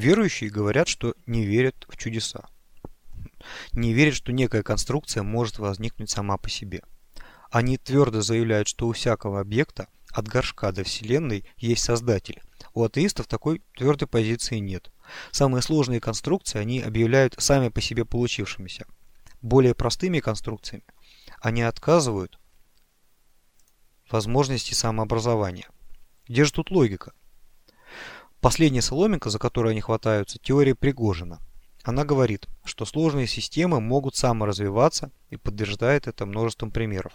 Верующие говорят, что не верят в чудеса. Не верят, что некая конструкция может возникнуть сама по себе. Они твердо заявляют, что у всякого объекта, от горшка до Вселенной, есть Создатель. У атеистов такой твердой позиции нет. Самые сложные конструкции они объявляют сами по себе получившимися. Более простыми конструкциями они отказывают возможности самообразования. Где же тут логика? Последняя соломинка, за которую они хватаются, теория Пригожина. Она говорит, что сложные системы могут саморазвиваться и подтверждает это множеством примеров.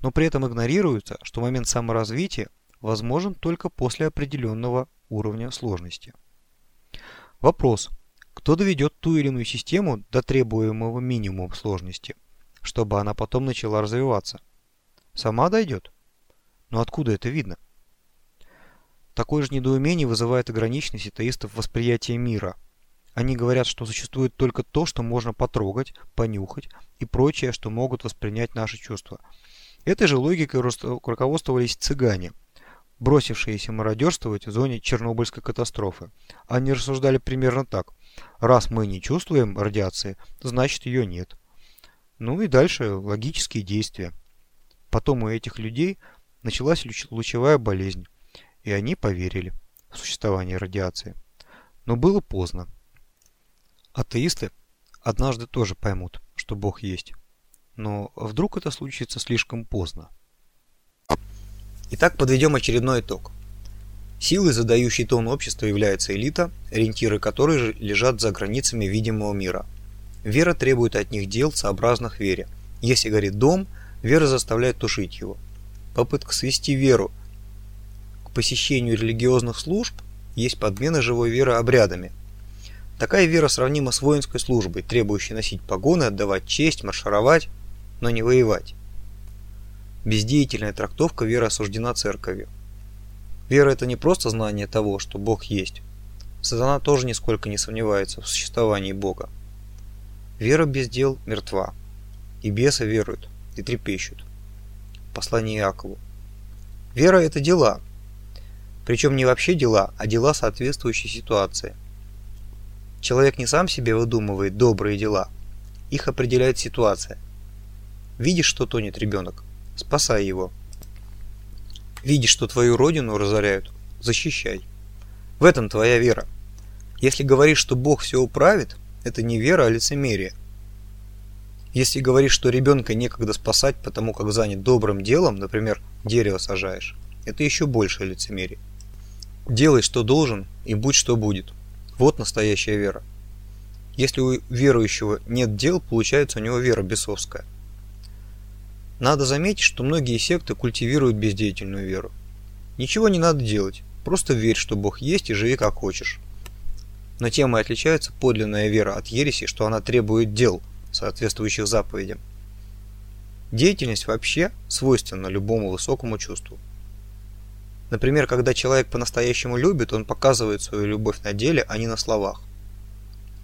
Но при этом игнорируется, что момент саморазвития возможен только после определенного уровня сложности. Вопрос. Кто доведет ту или иную систему до требуемого минимума сложности, чтобы она потом начала развиваться? Сама дойдет? Но откуда это видно? Такое же недоумение вызывает ограниченность атеистов восприятия мира. Они говорят, что существует только то, что можно потрогать, понюхать и прочее, что могут воспринять наши чувства. Этой же логикой руководствовались цыгане, бросившиеся мародерствовать в зоне Чернобыльской катастрофы. Они рассуждали примерно так. Раз мы не чувствуем радиации, значит ее нет. Ну и дальше логические действия. Потом у этих людей началась лучевая болезнь, и они поверили в существование радиации. Но было поздно. Атеисты однажды тоже поймут, что Бог есть. Но вдруг это случится слишком поздно. Итак, подведем очередной итог. Силой, задающей тон общества, является элита, ориентиры которой же лежат за границами видимого мира. Вера требует от них дел, сообразных вере. Если горит дом, вера заставляет тушить его – Попытка свести веру посещению религиозных служб есть подмена живой веры обрядами. Такая вера сравнима с воинской службой, требующей носить погоны, отдавать честь, маршировать, но не воевать. Бездеятельная трактовка веры осуждена церковью. Вера – это не просто знание того, что Бог есть. Сатана тоже нисколько не сомневается в существовании Бога. Вера без дел мертва. И бесы веруют и трепещут. Послание Иакову. Вера – это дела. Причем не вообще дела, а дела соответствующей ситуации. Человек не сам себе выдумывает добрые дела. Их определяет ситуация. Видишь, что тонет ребенок? Спасай его. Видишь, что твою родину разоряют? Защищай. В этом твоя вера. Если говоришь, что Бог все управит, это не вера, а лицемерие. Если говоришь, что ребенка некогда спасать, потому как занят добрым делом, например, дерево сажаешь, это еще большее лицемерие. Делай, что должен, и будь, что будет. Вот настоящая вера. Если у верующего нет дел, получается у него вера бесовская. Надо заметить, что многие секты культивируют бездеятельную веру. Ничего не надо делать, просто верь, что Бог есть и живи как хочешь. Но тем и отличается подлинная вера от ереси, что она требует дел – соответствующих заповедям. Деятельность вообще свойственна любому высокому чувству. Например, когда человек по-настоящему любит, он показывает свою любовь на деле, а не на словах.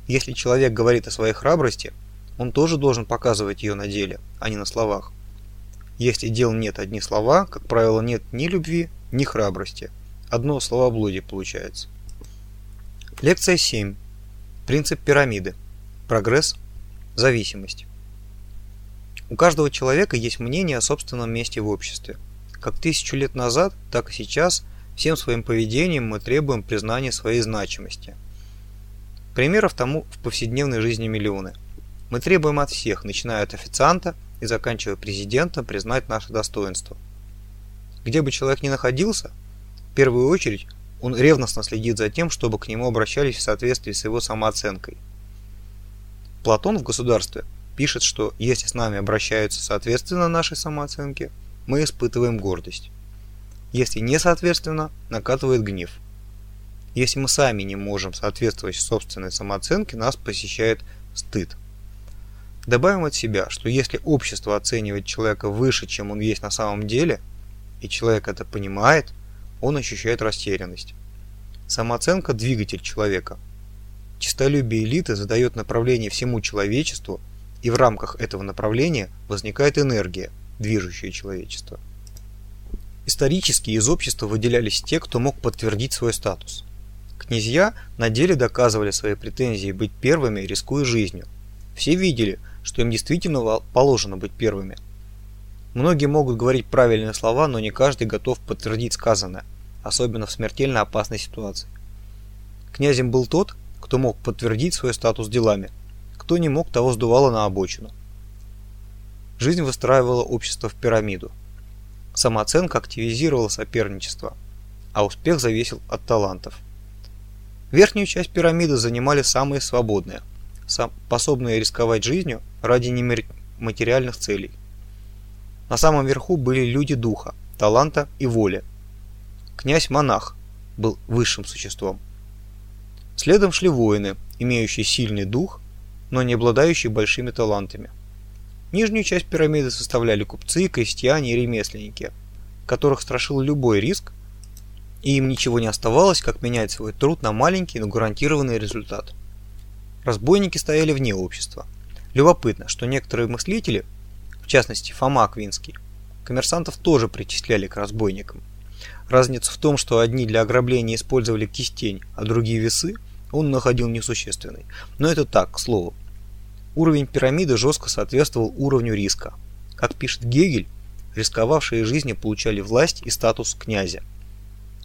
Если человек говорит о своей храбрости, он тоже должен показывать ее на деле, а не на словах. Если дел нет одни слова, как правило, нет ни любви, ни храбрости. Одно словоблудие получается. Лекция 7. Принцип пирамиды. Прогресс Зависимость. У каждого человека есть мнение о собственном месте в обществе. Как тысячу лет назад, так и сейчас всем своим поведением мы требуем признания своей значимости. Примеров тому в повседневной жизни миллионы. Мы требуем от всех, начиная от официанта и заканчивая президентом, признать наше достоинство. Где бы человек ни находился, в первую очередь он ревностно следит за тем, чтобы к нему обращались в соответствии с его самооценкой – Платон в «Государстве» пишет, что если с нами обращаются соответственно нашей самооценке, мы испытываем гордость. Если не соответственно, накатывает гнев. Если мы сами не можем соответствовать собственной самооценке, нас посещает стыд. Добавим от себя, что если общество оценивает человека выше, чем он есть на самом деле, и человек это понимает, он ощущает растерянность. Самооценка – двигатель человека – Чистолюбие элиты задает направление всему человечеству, и в рамках этого направления возникает энергия, движущая человечество. Исторически из общества выделялись те, кто мог подтвердить свой статус. Князья на деле доказывали свои претензии быть первыми, рискуя жизнью. Все видели, что им действительно положено быть первыми. Многие могут говорить правильные слова, но не каждый готов подтвердить сказанное, особенно в смертельно опасной ситуации. Князем был тот, кто мог подтвердить свой статус делами, кто не мог, того сдувало на обочину. Жизнь выстраивала общество в пирамиду. Самооценка активизировала соперничество, а успех зависел от талантов. Верхнюю часть пирамиды занимали самые свободные, способные рисковать жизнью ради нематериальных целей. На самом верху были люди духа, таланта и воли. Князь-монах был высшим существом. Следом шли воины, имеющие сильный дух, но не обладающие большими талантами. Нижнюю часть пирамиды составляли купцы, крестьяне и ремесленники, которых страшил любой риск, и им ничего не оставалось, как менять свой труд на маленький, но гарантированный результат. Разбойники стояли вне общества. Любопытно, что некоторые мыслители, в частности Фома Аквинский, коммерсантов тоже причисляли к разбойникам. Разница в том, что одни для ограбления использовали кистень, а другие весы – он находил несущественной. Но это так, к слову. Уровень пирамиды жестко соответствовал уровню риска. Как пишет Гегель, рисковавшие жизни получали власть и статус князя.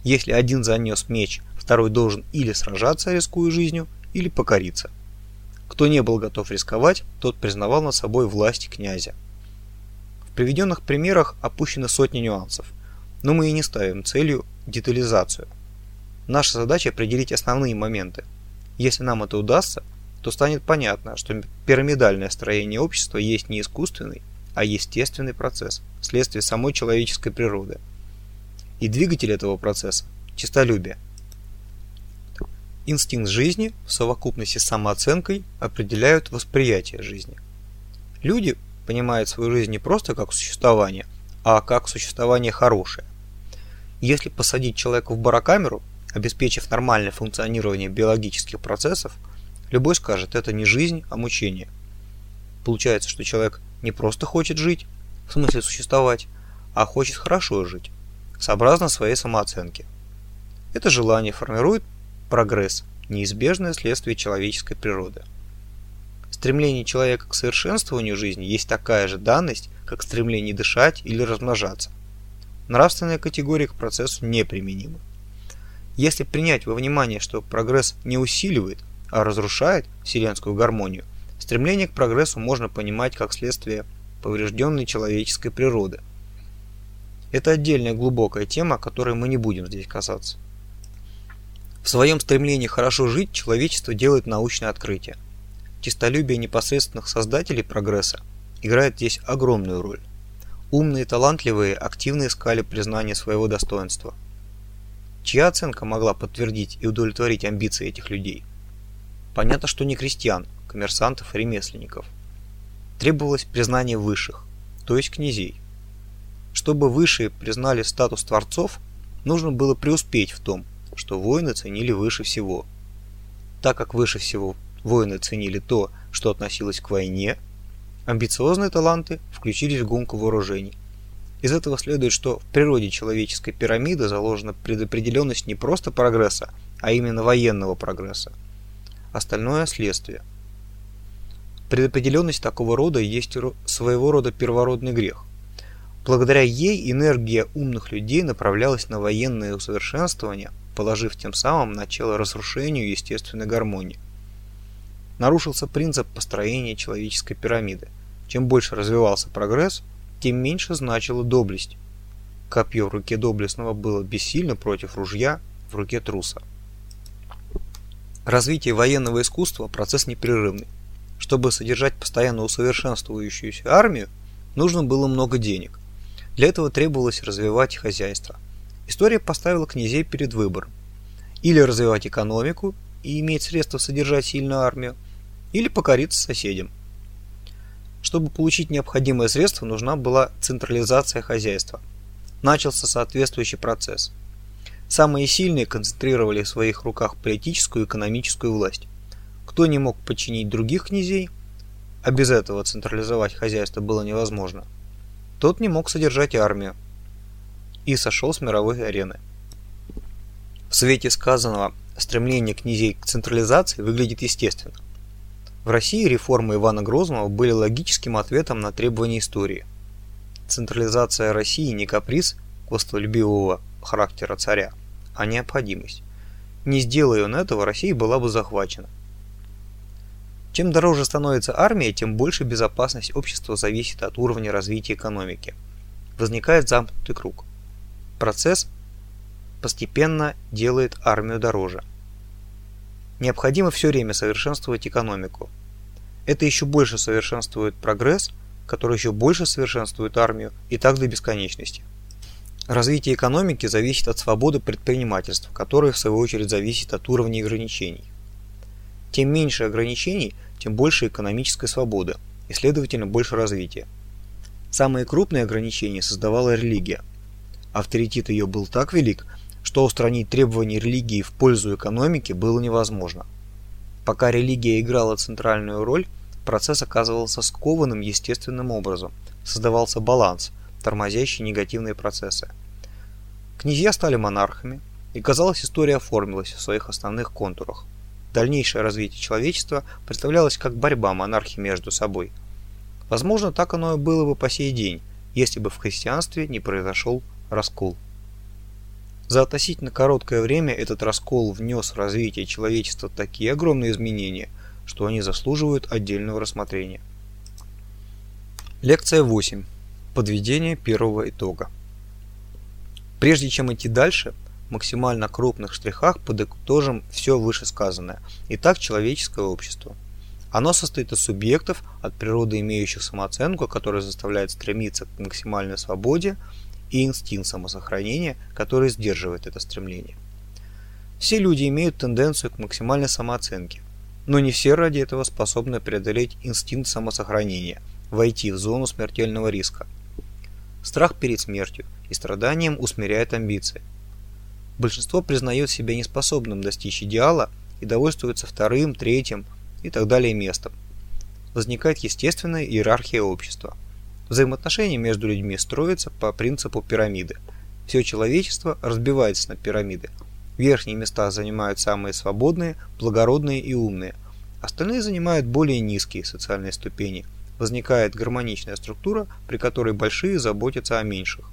Если один занес меч, второй должен или сражаться, рискуя жизнью, или покориться. Кто не был готов рисковать, тот признавал над собой власть князя. В приведенных примерах опущены сотни нюансов, но мы и не ставим целью детализацию. Наша задача определить основные моменты, если нам это удастся, то станет понятно, что пирамидальное строение общества есть не искусственный, а естественный процесс, следствие самой человеческой природы. И двигатель этого процесса – честолюбие. Инстинкт жизни в совокупности с самооценкой определяют восприятие жизни. Люди понимают свою жизнь не просто как существование, а как существование хорошее. Если посадить человека в барокамеру – обеспечив нормальное функционирование биологических процессов, любой скажет, это не жизнь, а мучение. Получается, что человек не просто хочет жить, в смысле существовать, а хочет хорошо жить, сообразно своей самооценке. Это желание формирует прогресс, неизбежное следствие человеческой природы. Стремление человека к совершенствованию жизни есть такая же данность, как стремление дышать или размножаться. Нравственная категория к процессу неприменима. Если принять во внимание, что прогресс не усиливает, а разрушает вселенскую гармонию, стремление к прогрессу можно понимать как следствие поврежденной человеческой природы. Это отдельная глубокая тема, которой мы не будем здесь касаться. В своем стремлении хорошо жить человечество делает научное открытие. Чистолюбие непосредственных создателей прогресса играет здесь огромную роль. Умные талантливые активно искали признание своего достоинства – Чья оценка могла подтвердить и удовлетворить амбиции этих людей? Понятно, что не крестьян, коммерсантов и ремесленников. Требовалось признание высших, то есть князей. Чтобы высшие признали статус творцов, нужно было преуспеть в том, что воины ценили выше всего. Так как выше всего воины ценили то, что относилось к войне, амбициозные таланты включились в гонку вооружений. Из этого следует, что в природе человеческой пирамиды заложена предопределенность не просто прогресса, а именно военного прогресса. Остальное – следствие. Предопределенность такого рода есть своего рода первородный грех. Благодаря ей энергия умных людей направлялась на военное усовершенствование, положив тем самым начало разрушению естественной гармонии. Нарушился принцип построения человеческой пирамиды. Чем больше развивался прогресс – тем меньше значила доблесть. Копье в руке доблестного было бессильно против ружья в руке труса. Развитие военного искусства – процесс непрерывный. Чтобы содержать постоянно усовершенствующуюся армию, нужно было много денег. Для этого требовалось развивать хозяйство. История поставила князей перед выбором. Или развивать экономику и иметь средства содержать сильную армию, или покориться соседям – чтобы получить необходимые средства, нужна была централизация хозяйства. Начался соответствующий процесс. Самые сильные концентрировали в своих руках политическую и экономическую власть. Кто не мог подчинить других князей, а без этого централизовать хозяйство было невозможно, тот не мог содержать армию и сошел с мировой арены. В свете сказанного стремление князей к централизации выглядит естественно. В России реформы Ивана Грозного были логическим ответом на требования истории. Централизация России не каприз властолюбивого характера царя, а необходимость. Не сделая он этого, Россия была бы захвачена. Чем дороже становится армия, тем больше безопасность общества зависит от уровня развития экономики. Возникает замкнутый круг. Процесс постепенно делает армию дороже. Необходимо все время совершенствовать экономику. Это еще больше совершенствует прогресс, который еще больше совершенствует армию и так до бесконечности. Развитие экономики зависит от свободы предпринимательства, которое в свою очередь зависит от уровня ограничений. Тем меньше ограничений, тем больше экономической свободы и, следовательно, больше развития. Самые крупные ограничения создавала религия. Авторитет ее был так велик, что устранить требования религии в пользу экономики было невозможно. Пока религия играла центральную роль, процесс оказывался скованным естественным образом, создавался баланс, тормозящий негативные процессы. Князья стали монархами, и казалось, история оформилась в своих основных контурах. Дальнейшее развитие человечества представлялось как борьба монархий между собой. Возможно, так оно и было бы по сей день, если бы в христианстве не произошел раскол. За относительно короткое время этот раскол внес в развитие человечества такие огромные изменения, что они заслуживают отдельного рассмотрения. Лекция 8. Подведение первого итога. Прежде чем идти дальше, в максимально крупных штрихах подытожим все вышесказанное. Итак, человеческое общество. Оно состоит из субъектов, от природы имеющих самооценку, которая заставляет стремиться к максимальной свободе, и инстинкт самосохранения, который сдерживает это стремление. Все люди имеют тенденцию к максимальной самооценке, но не все ради этого способны преодолеть инстинкт самосохранения, войти в зону смертельного риска. Страх перед смертью и страданием усмиряет амбиции. Большинство признает себя неспособным достичь идеала и довольствуется вторым, третьим и так далее местом. Возникает естественная иерархия общества – Взаимоотношения между людьми строятся по принципу пирамиды. Все человечество разбивается на пирамиды. Верхние места занимают самые свободные, благородные и умные. Остальные занимают более низкие социальные ступени. Возникает гармоничная структура, при которой большие заботятся о меньших.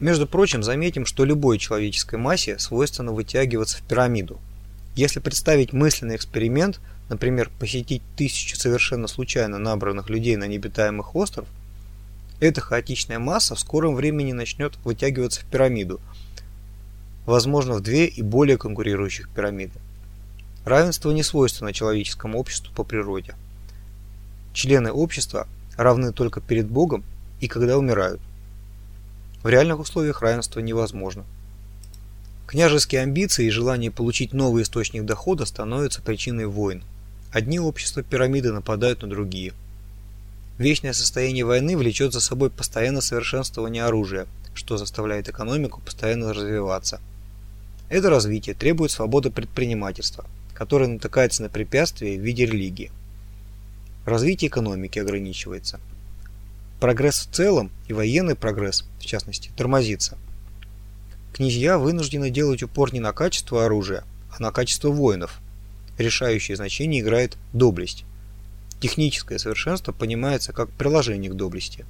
Между прочим, заметим, что любой человеческой массе свойственно вытягиваться в пирамиду. Если представить мысленный эксперимент, например, посетить тысячу совершенно случайно набранных людей на необитаемых остров, эта хаотичная масса в скором времени начнет вытягиваться в пирамиду, возможно в две и более конкурирующих пирамиды. Равенство не свойственно человеческому обществу по природе. Члены общества равны только перед Богом и когда умирают. В реальных условиях равенство невозможно. Княжеские амбиции и желание получить новый источник дохода становятся причиной войн. Одни общества пирамиды нападают на другие. Вечное состояние войны влечет за собой постоянное совершенствование оружия, что заставляет экономику постоянно развиваться. Это развитие требует свободы предпринимательства, которое натыкается на препятствия в виде религии. Развитие экономики ограничивается. Прогресс в целом и военный прогресс, в частности, тормозится. Князья вынуждены делать упор не на качество оружия, а на качество воинов – решающее значение играет доблесть. Техническое совершенство понимается как приложение к доблести.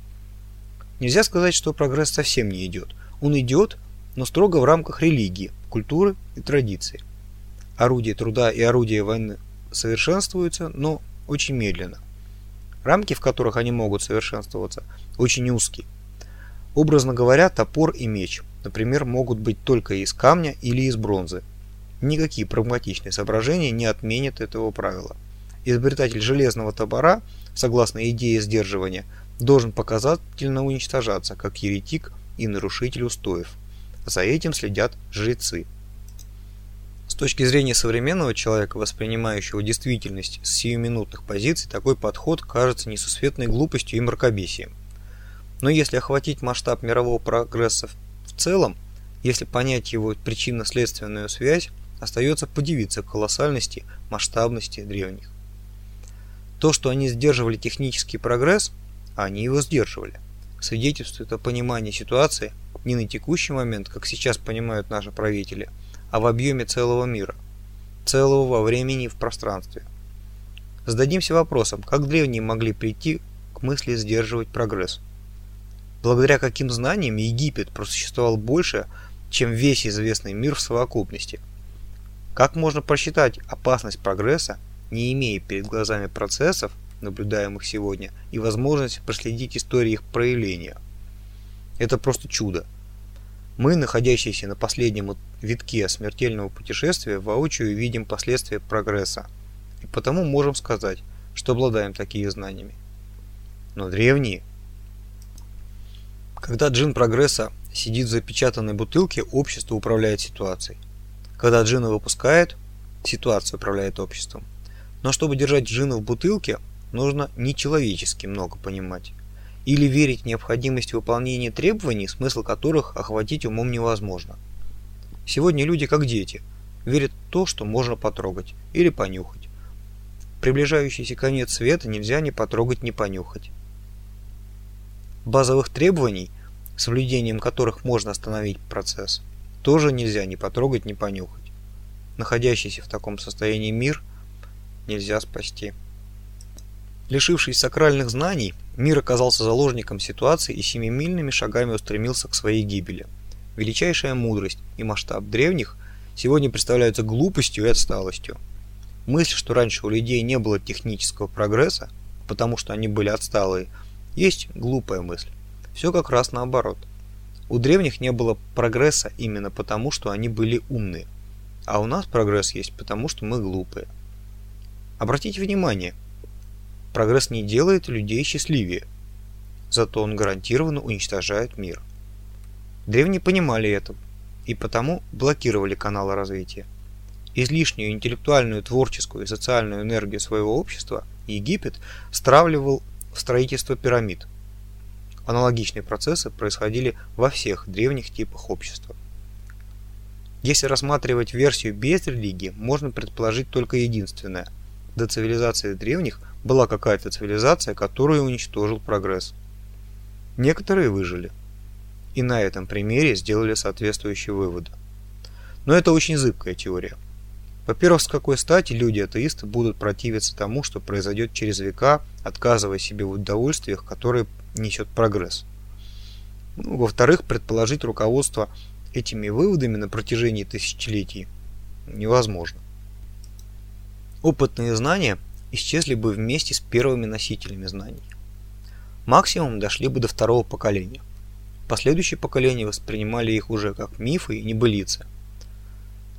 Нельзя сказать, что прогресс совсем не идет. Он идет, но строго в рамках религии, культуры и традиции. Орудия труда и орудия войны совершенствуются, но очень медленно. Рамки, в которых они могут совершенствоваться, очень узкие. Образно говоря, топор и меч, например, могут быть только из камня или из бронзы, Никакие прагматичные соображения не отменят этого правила. Изобретатель железного топора, согласно идее сдерживания, должен показательно уничтожаться, как еретик и нарушитель устоев. За этим следят жрецы. Точки зрения современного человека, воспринимающего действительность с сиюминутных позиций, такой подход кажется несусветной глупостью и мракобесием. Но если охватить масштаб мирового прогресса в целом, если понять его причинно-следственную связь, остается подивиться колоссальности, масштабности древних. То, что они сдерживали технический прогресс, они его сдерживали, свидетельствует о понимании ситуации не на текущий момент, как сейчас понимают наши правители, а в объеме целого мира, целого во времени и в пространстве. Зададимся вопросом, как древние могли прийти к мысли сдерживать прогресс. Благодаря каким знаниям Египет просуществовал больше, чем весь известный мир в совокупности. Как можно просчитать опасность прогресса, не имея перед глазами процессов, наблюдаемых сегодня, и возможность проследить историю их проявления? Это просто чудо. Мы, находящиеся на последнем витке смертельного путешествия, воочию видим последствия прогресса, и потому можем сказать, что обладаем такими знаниями. Но древние когда джин прогресса сидит в запечатанной бутылке, общество управляет ситуацией. Когда джина выпускает, ситуация управляет обществом. Но чтобы держать джина в бутылке, нужно нечеловечески много понимать. Или верить в необходимость выполнения требований, смысл которых охватить умом невозможно. Сегодня люди как дети, верят в то, что можно потрогать или понюхать. Приближающийся конец света нельзя ни потрогать, ни понюхать базовых требований, соблюдением которых можно остановить процесс, тоже нельзя ни потрогать, ни понюхать. Находящийся в таком состоянии мир нельзя спасти. Лишившись сакральных знаний, мир оказался заложником ситуации и семимильными шагами устремился к своей гибели. Величайшая мудрость и масштаб древних сегодня представляются глупостью и отсталостью. Мысль, что раньше у людей не было технического прогресса, потому что они были отсталые – есть глупая мысль. Все как раз наоборот. У древних не было прогресса именно потому, что они были умные. А у нас прогресс есть потому, что мы глупые. Обратите внимание, прогресс не делает людей счастливее, зато он гарантированно уничтожает мир. Древние понимали это и потому блокировали каналы развития. Излишнюю интеллектуальную, творческую и социальную энергию своего общества Египет стравливал в строительство пирамид. Аналогичные процессы происходили во всех древних типах общества. Если рассматривать версию без религии, можно предположить только единственное. До цивилизации древних была какая-то цивилизация, которую уничтожил прогресс. Некоторые выжили. И на этом примере сделали соответствующие выводы. Но это очень зыбкая теория. Во-первых, с какой стати люди-атеисты будут противиться тому, что произойдет через века, отказывая себе в удовольствиях, которые несет прогресс. Ну, Во-вторых, предположить руководство этими выводами на протяжении тысячелетий невозможно. Опытные знания исчезли бы вместе с первыми носителями знаний. Максимум дошли бы до второго поколения. Последующие поколения воспринимали их уже как мифы и небылицы –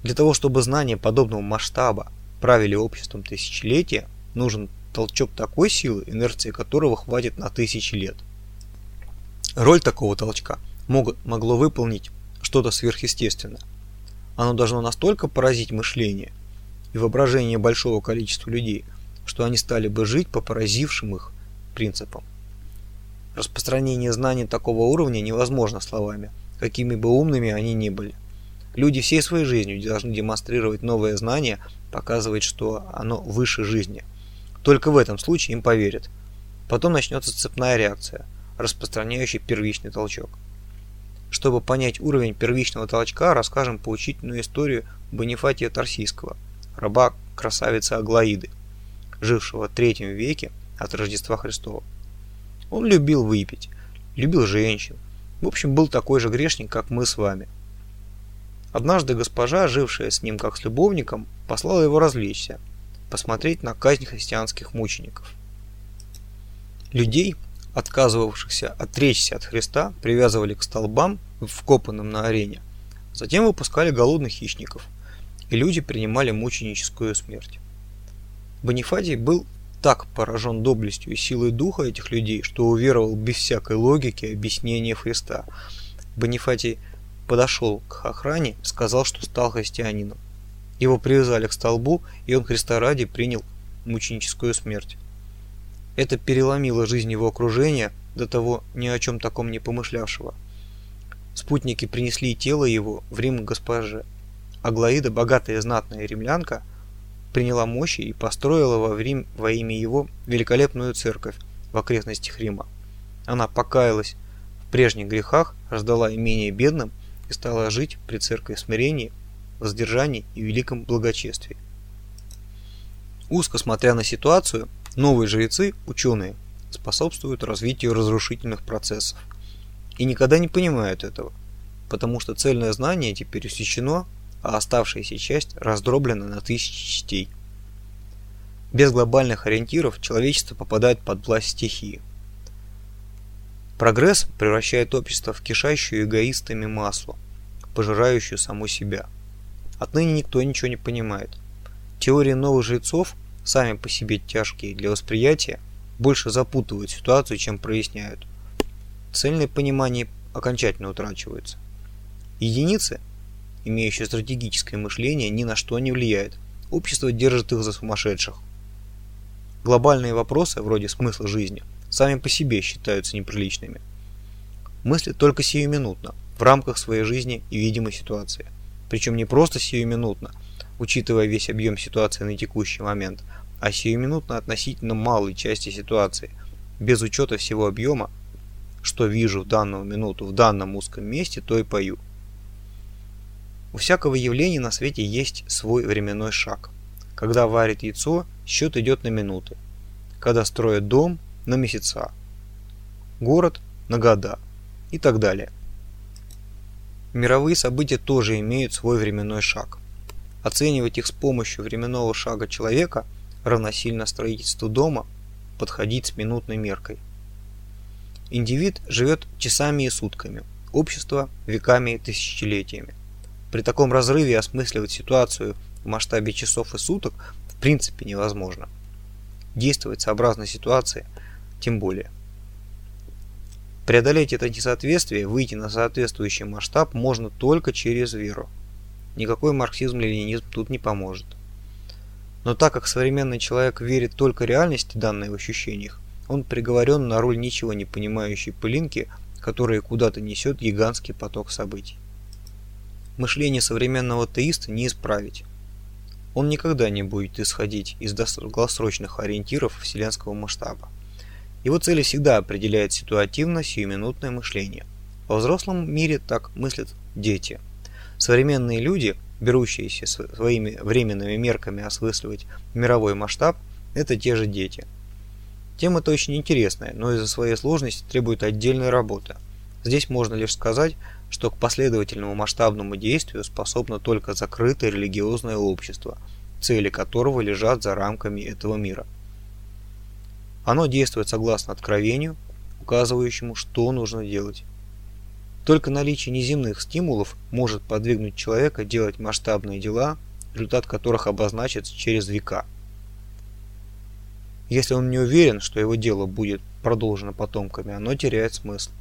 для того, чтобы знания подобного масштаба правили обществом тысячелетия, нужен толчок такой силы, инерции которого хватит на тысячи лет. Роль такого толчка мог, могло выполнить что-то сверхъестественное. Оно должно настолько поразить мышление и воображение большого количества людей, что они стали бы жить по поразившим их принципам. Распространение знаний такого уровня невозможно словами, какими бы умными они ни были. Люди всей своей жизнью должны демонстрировать новое знание, показывать, что оно выше жизни. Только в этом случае им поверят. Потом начнется цепная реакция, распространяющая первичный толчок. Чтобы понять уровень первичного толчка, расскажем поучительную историю Бонифатия Тарсийского, раба красавицы Аглаиды, жившего в третьем веке от Рождества Христова. Он любил выпить, любил женщин, в общем, был такой же грешник, как мы с вами – Однажды госпожа, жившая с ним как с любовником, послала его развлечься, посмотреть на казнь христианских мучеников. Людей, отказывавшихся отречься от Христа, привязывали к столбам, вкопанным на арене. Затем выпускали голодных хищников, и люди принимали мученическую смерть. Бонифатий был так поражен доблестью и силой духа этих людей, что уверовал без всякой логики объяснения Христа. Бонифатий – подошел к охране, сказал, что стал христианином. Его привязали к столбу, и он Христа ради принял мученическую смерть. Это переломило жизнь его окружения, до того ни о чем таком не помышлявшего. Спутники принесли тело его в Рим госпоже. Аглаида, богатая и знатная римлянка, приняла мощи и построила во, Рим, во имя его великолепную церковь в окрестностях Рима. Она покаялась в прежних грехах, раздала имение бедным и стала жить при церкви смирении воздержании и великом благочестии. Узко смотря на ситуацию, новые жрецы, ученые, способствуют развитию разрушительных процессов. И никогда не понимают этого, потому что цельное знание теперь усечено, а оставшаяся часть раздроблена на тысячи частей. Без глобальных ориентиров человечество попадает под власть стихии. Прогресс превращает общество в кишащую эгоистами масло, пожирающую саму себя. Отныне никто ничего не понимает. Теории новых жрецов, сами по себе тяжкие для восприятия, больше запутывают ситуацию, чем проясняют. Цельное понимание окончательно утрачивается. Единицы, имеющие стратегическое мышление, ни на что не влияют. Общество держит их за сумасшедших. Глобальные вопросы, вроде смысла жизни, сами по себе считаются неприличными. Мыслят только сиюминутно, в рамках своей жизни и видимой ситуации. Причем не просто сиюминутно, учитывая весь объем ситуации на текущий момент, а сиюминутно относительно малой части ситуации, без учета всего объема, что вижу в данную минуту в данном узком месте, то и пою. У всякого явления на свете есть свой временной шаг. Когда варит яйцо, счет идет на минуты. Когда строят дом, на месяца. Город на года и так далее. Мировые события тоже имеют свой временной шаг. Оценивать их с помощью временного шага человека равносильно строительству дома, подходить с минутной меркой. Индивид живет часами и сутками, общество – веками и тысячелетиями. При таком разрыве осмысливать ситуацию в масштабе часов и суток в принципе невозможно. Действовать сообразно ситуации тем более. Преодолеть это несоответствие, выйти на соответствующий масштаб можно только через веру. Никакой марксизм-ленинизм тут не поможет. Но так как современный человек верит только реальности, данной в ощущениях, он приговорен на роль ничего не понимающей пылинки, которая куда-то несет гигантский поток событий. Мышление современного теиста не исправить. Он никогда не будет исходить из долгосрочных ориентиров вселенского масштаба. Его цели всегда определяет ситуативно-сиюминутное мышление. Во взрослом мире так мыслят дети. Современные люди, берущиеся своими временными мерками осмысливать мировой масштаб, это те же дети. Тема-то очень интересная, но из-за своей сложности требует отдельной работы. Здесь можно лишь сказать, что к последовательному масштабному действию способно только закрытое религиозное общество, цели которого лежат за рамками этого мира. Оно действует согласно откровению, указывающему, что нужно делать. Только наличие неземных стимулов может подвигнуть человека делать масштабные дела, результат которых обозначится через века. Если он не уверен, что его дело будет продолжено потомками, оно теряет смысл.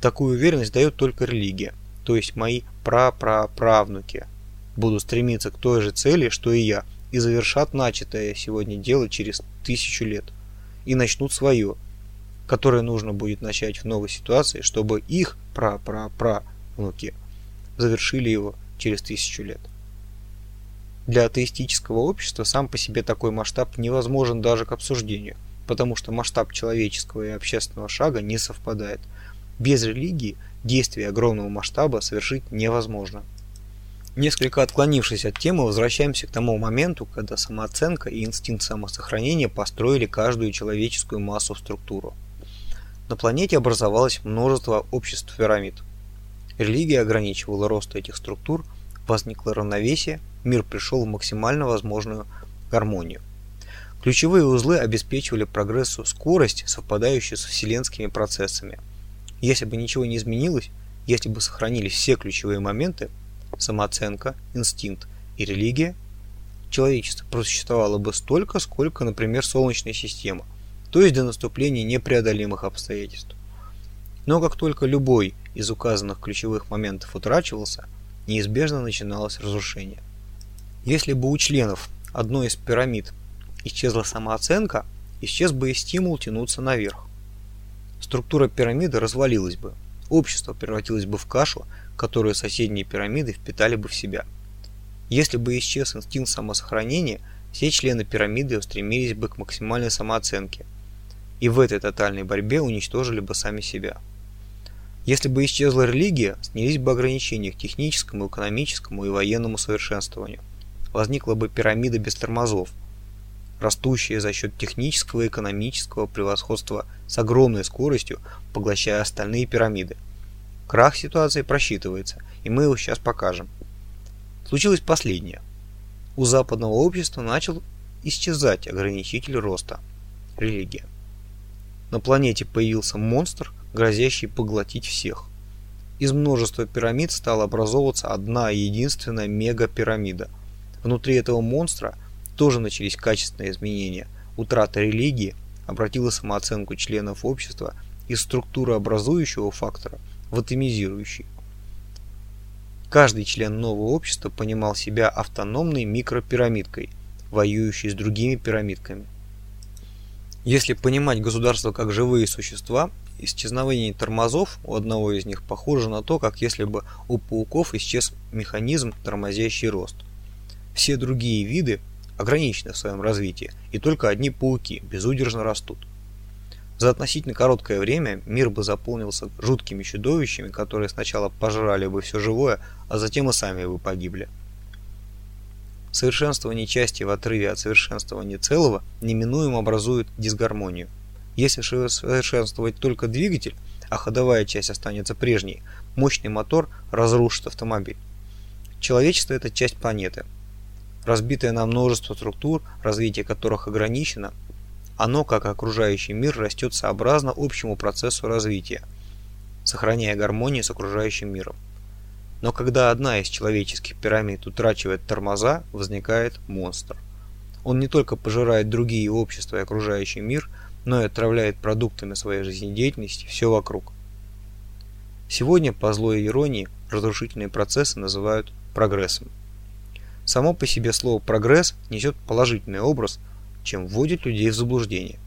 Такую уверенность дает только религия, то есть мои прапраправнуки будут стремиться к той же цели, что и я, и завершат начатое сегодня дело через тысячу лет и начнут свое, которое нужно будет начать в новой ситуации, чтобы их пра-пра-пра-внуки завершили его через тысячу лет. Для атеистического общества сам по себе такой масштаб невозможен даже к обсуждению, потому что масштаб человеческого и общественного шага не совпадает. Без религии действия огромного масштаба совершить невозможно. Несколько отклонившись от темы, возвращаемся к тому моменту, когда самооценка и инстинкт самосохранения построили каждую человеческую массу в структуру. На планете образовалось множество обществ пирамид. Религия ограничивала рост этих структур, возникло равновесие, мир пришел в максимально возможную гармонию. Ключевые узлы обеспечивали прогрессу скорость, совпадающую с вселенскими процессами. Если бы ничего не изменилось, если бы сохранились все ключевые моменты, самооценка, инстинкт и религия, человечество просуществовало бы столько, сколько, например, Солнечная система, то есть до наступления непреодолимых обстоятельств. Но как только любой из указанных ключевых моментов утрачивался, неизбежно начиналось разрушение. Если бы у членов одной из пирамид исчезла самооценка, исчез бы и стимул тянуться наверх. Структура пирамиды развалилась бы, общество превратилось бы в кашу, которую соседние пирамиды впитали бы в себя. Если бы исчез инстинкт самосохранения, все члены пирамиды устремились бы к максимальной самооценке и в этой тотальной борьбе уничтожили бы сами себя. Если бы исчезла религия, снялись бы ограничения к техническому, экономическому и военному совершенствованию. Возникла бы пирамида без тормозов, растущая за счет технического и экономического превосходства с огромной скоростью, поглощая остальные пирамиды. Крах ситуации просчитывается, и мы его сейчас покажем. Случилось последнее. У западного общества начал исчезать ограничитель роста – религия. На планете появился монстр, грозящий поглотить всех. Из множества пирамид стала образовываться одна единственная мегапирамида. Внутри этого монстра тоже начались качественные изменения. Утрата религии обратила самооценку членов общества из структуры образующего фактора в атомизирующий. Каждый член нового общества понимал себя автономной микропирамидкой, воюющей с другими пирамидками. Если понимать государство как живые существа, исчезновение тормозов у одного из них похоже на то, как если бы у пауков исчез механизм, тормозящий рост. Все другие виды ограничены в своем развитии, и только одни пауки безудержно растут. За относительно короткое время мир бы заполнился жуткими чудовищами, которые сначала пожрали бы все живое, а затем и сами бы погибли. Совершенствование части в отрыве от совершенствования целого неминуемо образует дисгармонию. Если совершенствовать только двигатель, а ходовая часть останется прежней, мощный мотор разрушит автомобиль. Человечество – это часть планеты. Разбитое на множество структур, развитие которых ограничено, оно, как окружающий мир, растет сообразно общему процессу развития, сохраняя гармонию с окружающим миром. Но когда одна из человеческих пирамид утрачивает тормоза, возникает монстр. Он не только пожирает другие общества и окружающий мир, но и отравляет продуктами своей жизнедеятельности все вокруг. Сегодня, по злой иронии, разрушительные процессы называют прогрессом. Само по себе слово «прогресс» несет положительный образ – чем вводит людей в заблуждение.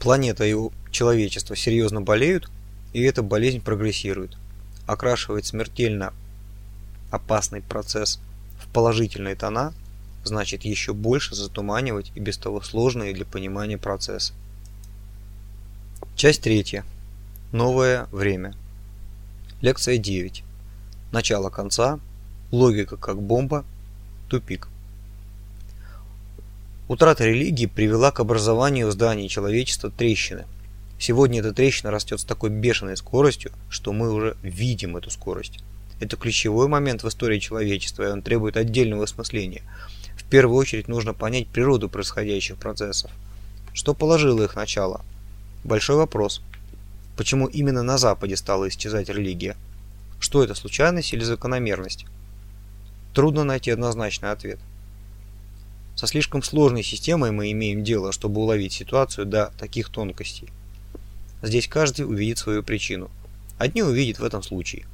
Планета и человечество серьезно болеют, и эта болезнь прогрессирует, окрашивает смертельно опасный процесс в положительные тона, значит еще больше затуманивать и без того сложные для понимания процессы. Часть третья. Новое время. Лекция 9. Начало конца. Логика как бомба. Тупик. Утрата религии привела к образованию в здании человечества трещины. Сегодня эта трещина растет с такой бешеной скоростью, что мы уже видим эту скорость. Это ключевой момент в истории человечества, и он требует отдельного осмысления. В первую очередь нужно понять природу происходящих процессов. Что положило их начало? Большой вопрос. Почему именно на Западе стала исчезать религия? Что это, случайность или закономерность? Трудно найти однозначный ответ. Со слишком сложной системой мы имеем дело, чтобы уловить ситуацию до таких тонкостей. Здесь каждый увидит свою причину. Одни увидят в этом случае.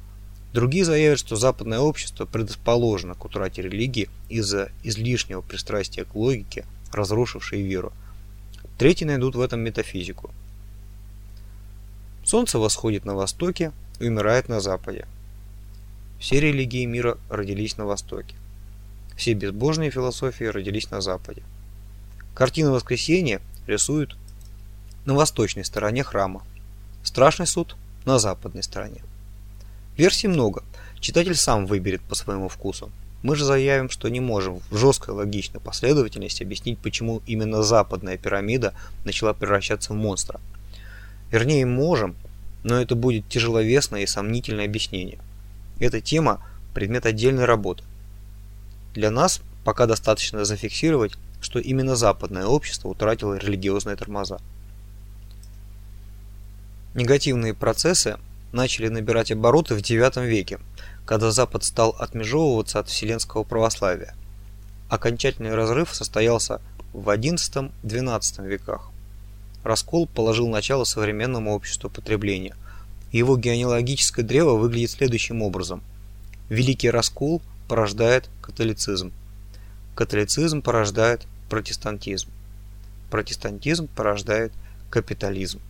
Другие заявят, что западное общество предрасположено к утрате религии из-за излишнего пристрастия к логике, разрушившей веру. Третьи найдут в этом метафизику. Солнце восходит на востоке и умирает на западе. Все религии мира родились на востоке. Все безбожные философии родились на Западе. Картину воскресения рисуют на восточной стороне храма. Страшный суд на западной стороне. Версий много. Читатель сам выберет по своему вкусу. Мы же заявим, что не можем в жесткой логичной последовательности объяснить, почему именно западная пирамида начала превращаться в монстра. Вернее, можем, но это будет тяжеловесное и сомнительное объяснение. Эта тема – предмет отдельной работы. Для нас пока достаточно зафиксировать, что именно западное общество утратило религиозные тормоза. Негативные процессы начали набирать обороты в IX веке, когда Запад стал отмежевываться от вселенского православия. Окончательный разрыв состоялся в XI-XII веках. Раскол положил начало современному обществу потребления. Его генеалогическое древо выглядит следующим образом. Великий раскол – порождает католицизм. Католицизм порождает протестантизм. Протестантизм порождает капитализм.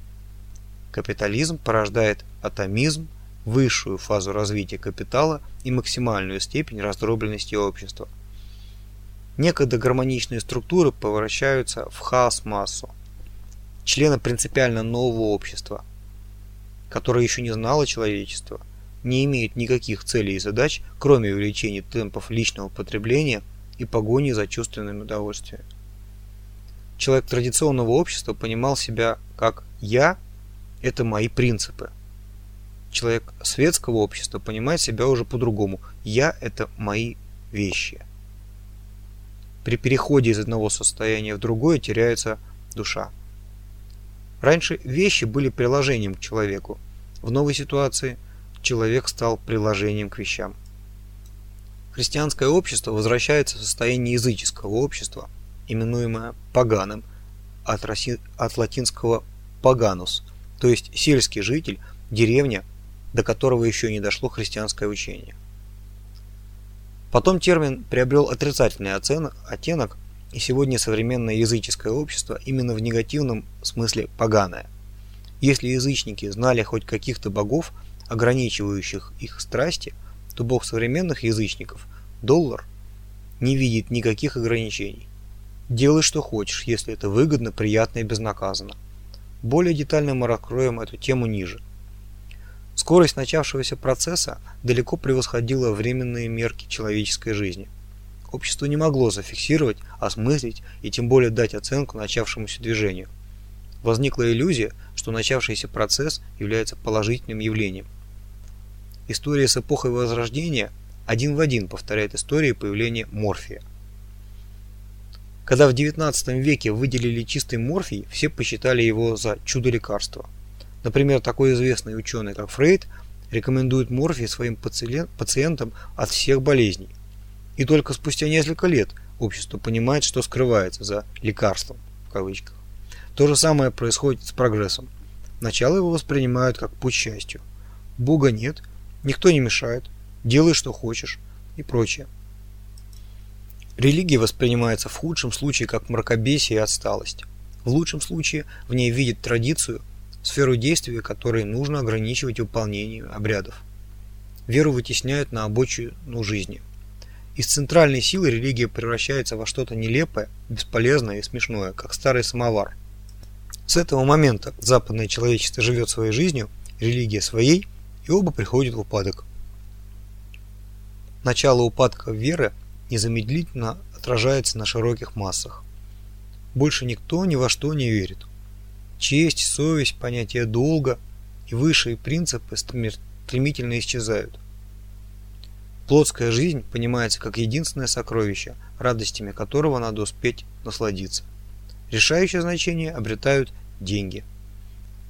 Капитализм порождает атомизм, высшую фазу развития капитала и максимальную степень раздробленности общества. Некогда гармоничные структуры превращаются в хаос-массу. Члены принципиально нового общества. Которое еще не знало человечества, не имеет никаких целей и задач, кроме увеличения темпов личного потребления и погони за чувственными удовольствиями. Человек традиционного общества понимал себя как «я» – это мои принципы. Человек светского общества понимает себя уже по-другому. «Я» – это мои вещи. При переходе из одного состояния в другое теряется душа. Раньше вещи были приложением к человеку. В новой ситуации человек стал приложением к вещам. Христианское общество возвращается в состояние языческого общества, именуемое поганым, от, роси... от латинского «paganus», то есть сельский житель, деревня, до которого еще не дошло христианское учение. Потом термин приобрел отрицательный оттенок, и сегодня современное языческое общество именно в негативном смысле поганое. Если язычники знали хоть каких-то богов, ограничивающих их страсти, то бог современных язычников, доллар, не видит никаких ограничений. Делай что хочешь, если это выгодно, приятно и безнаказанно. Более детально мы раскроем эту тему ниже. Скорость начавшегося процесса далеко превосходила временные мерки человеческой жизни. Общество не могло зафиксировать, осмыслить и тем более дать оценку начавшемуся движению. Возникла иллюзия, что начавшийся процесс является положительным явлением. История с эпохой Возрождения один в один повторяет историю появления морфия – когда в XIX веке выделили чистый морфий, все посчитали его за чудо-лекарство. Например, такой известный ученый, как Фрейд, рекомендует морфий своим пациентам от всех болезней. И только спустя несколько лет общество понимает, что скрывается за лекарством, в кавычках. То же самое происходит с прогрессом. Начало его воспринимают как путь счастью. Бога нет, никто не мешает, делай что хочешь и прочее. Религия воспринимается в худшем случае как мракобесие и отсталость. В лучшем случае в ней видят традицию, сферу действия которой нужно ограничивать выполнением обрядов. Веру вытесняют на обочину жизни. Из центральной силы религия превращается во что-то нелепое, бесполезное и смешное, как старый самовар. С этого момента западное человечество живет своей жизнью, религия своей, и оба приходят в упадок. Начало упадка веры – незамедлительно отражается на широких массах. Больше никто ни во что не верит. Честь, совесть, понятие долга и высшие принципы стремительно исчезают. Плотская жизнь понимается как единственное сокровище, радостями которого надо успеть насладиться. Решающее значение обретают деньги.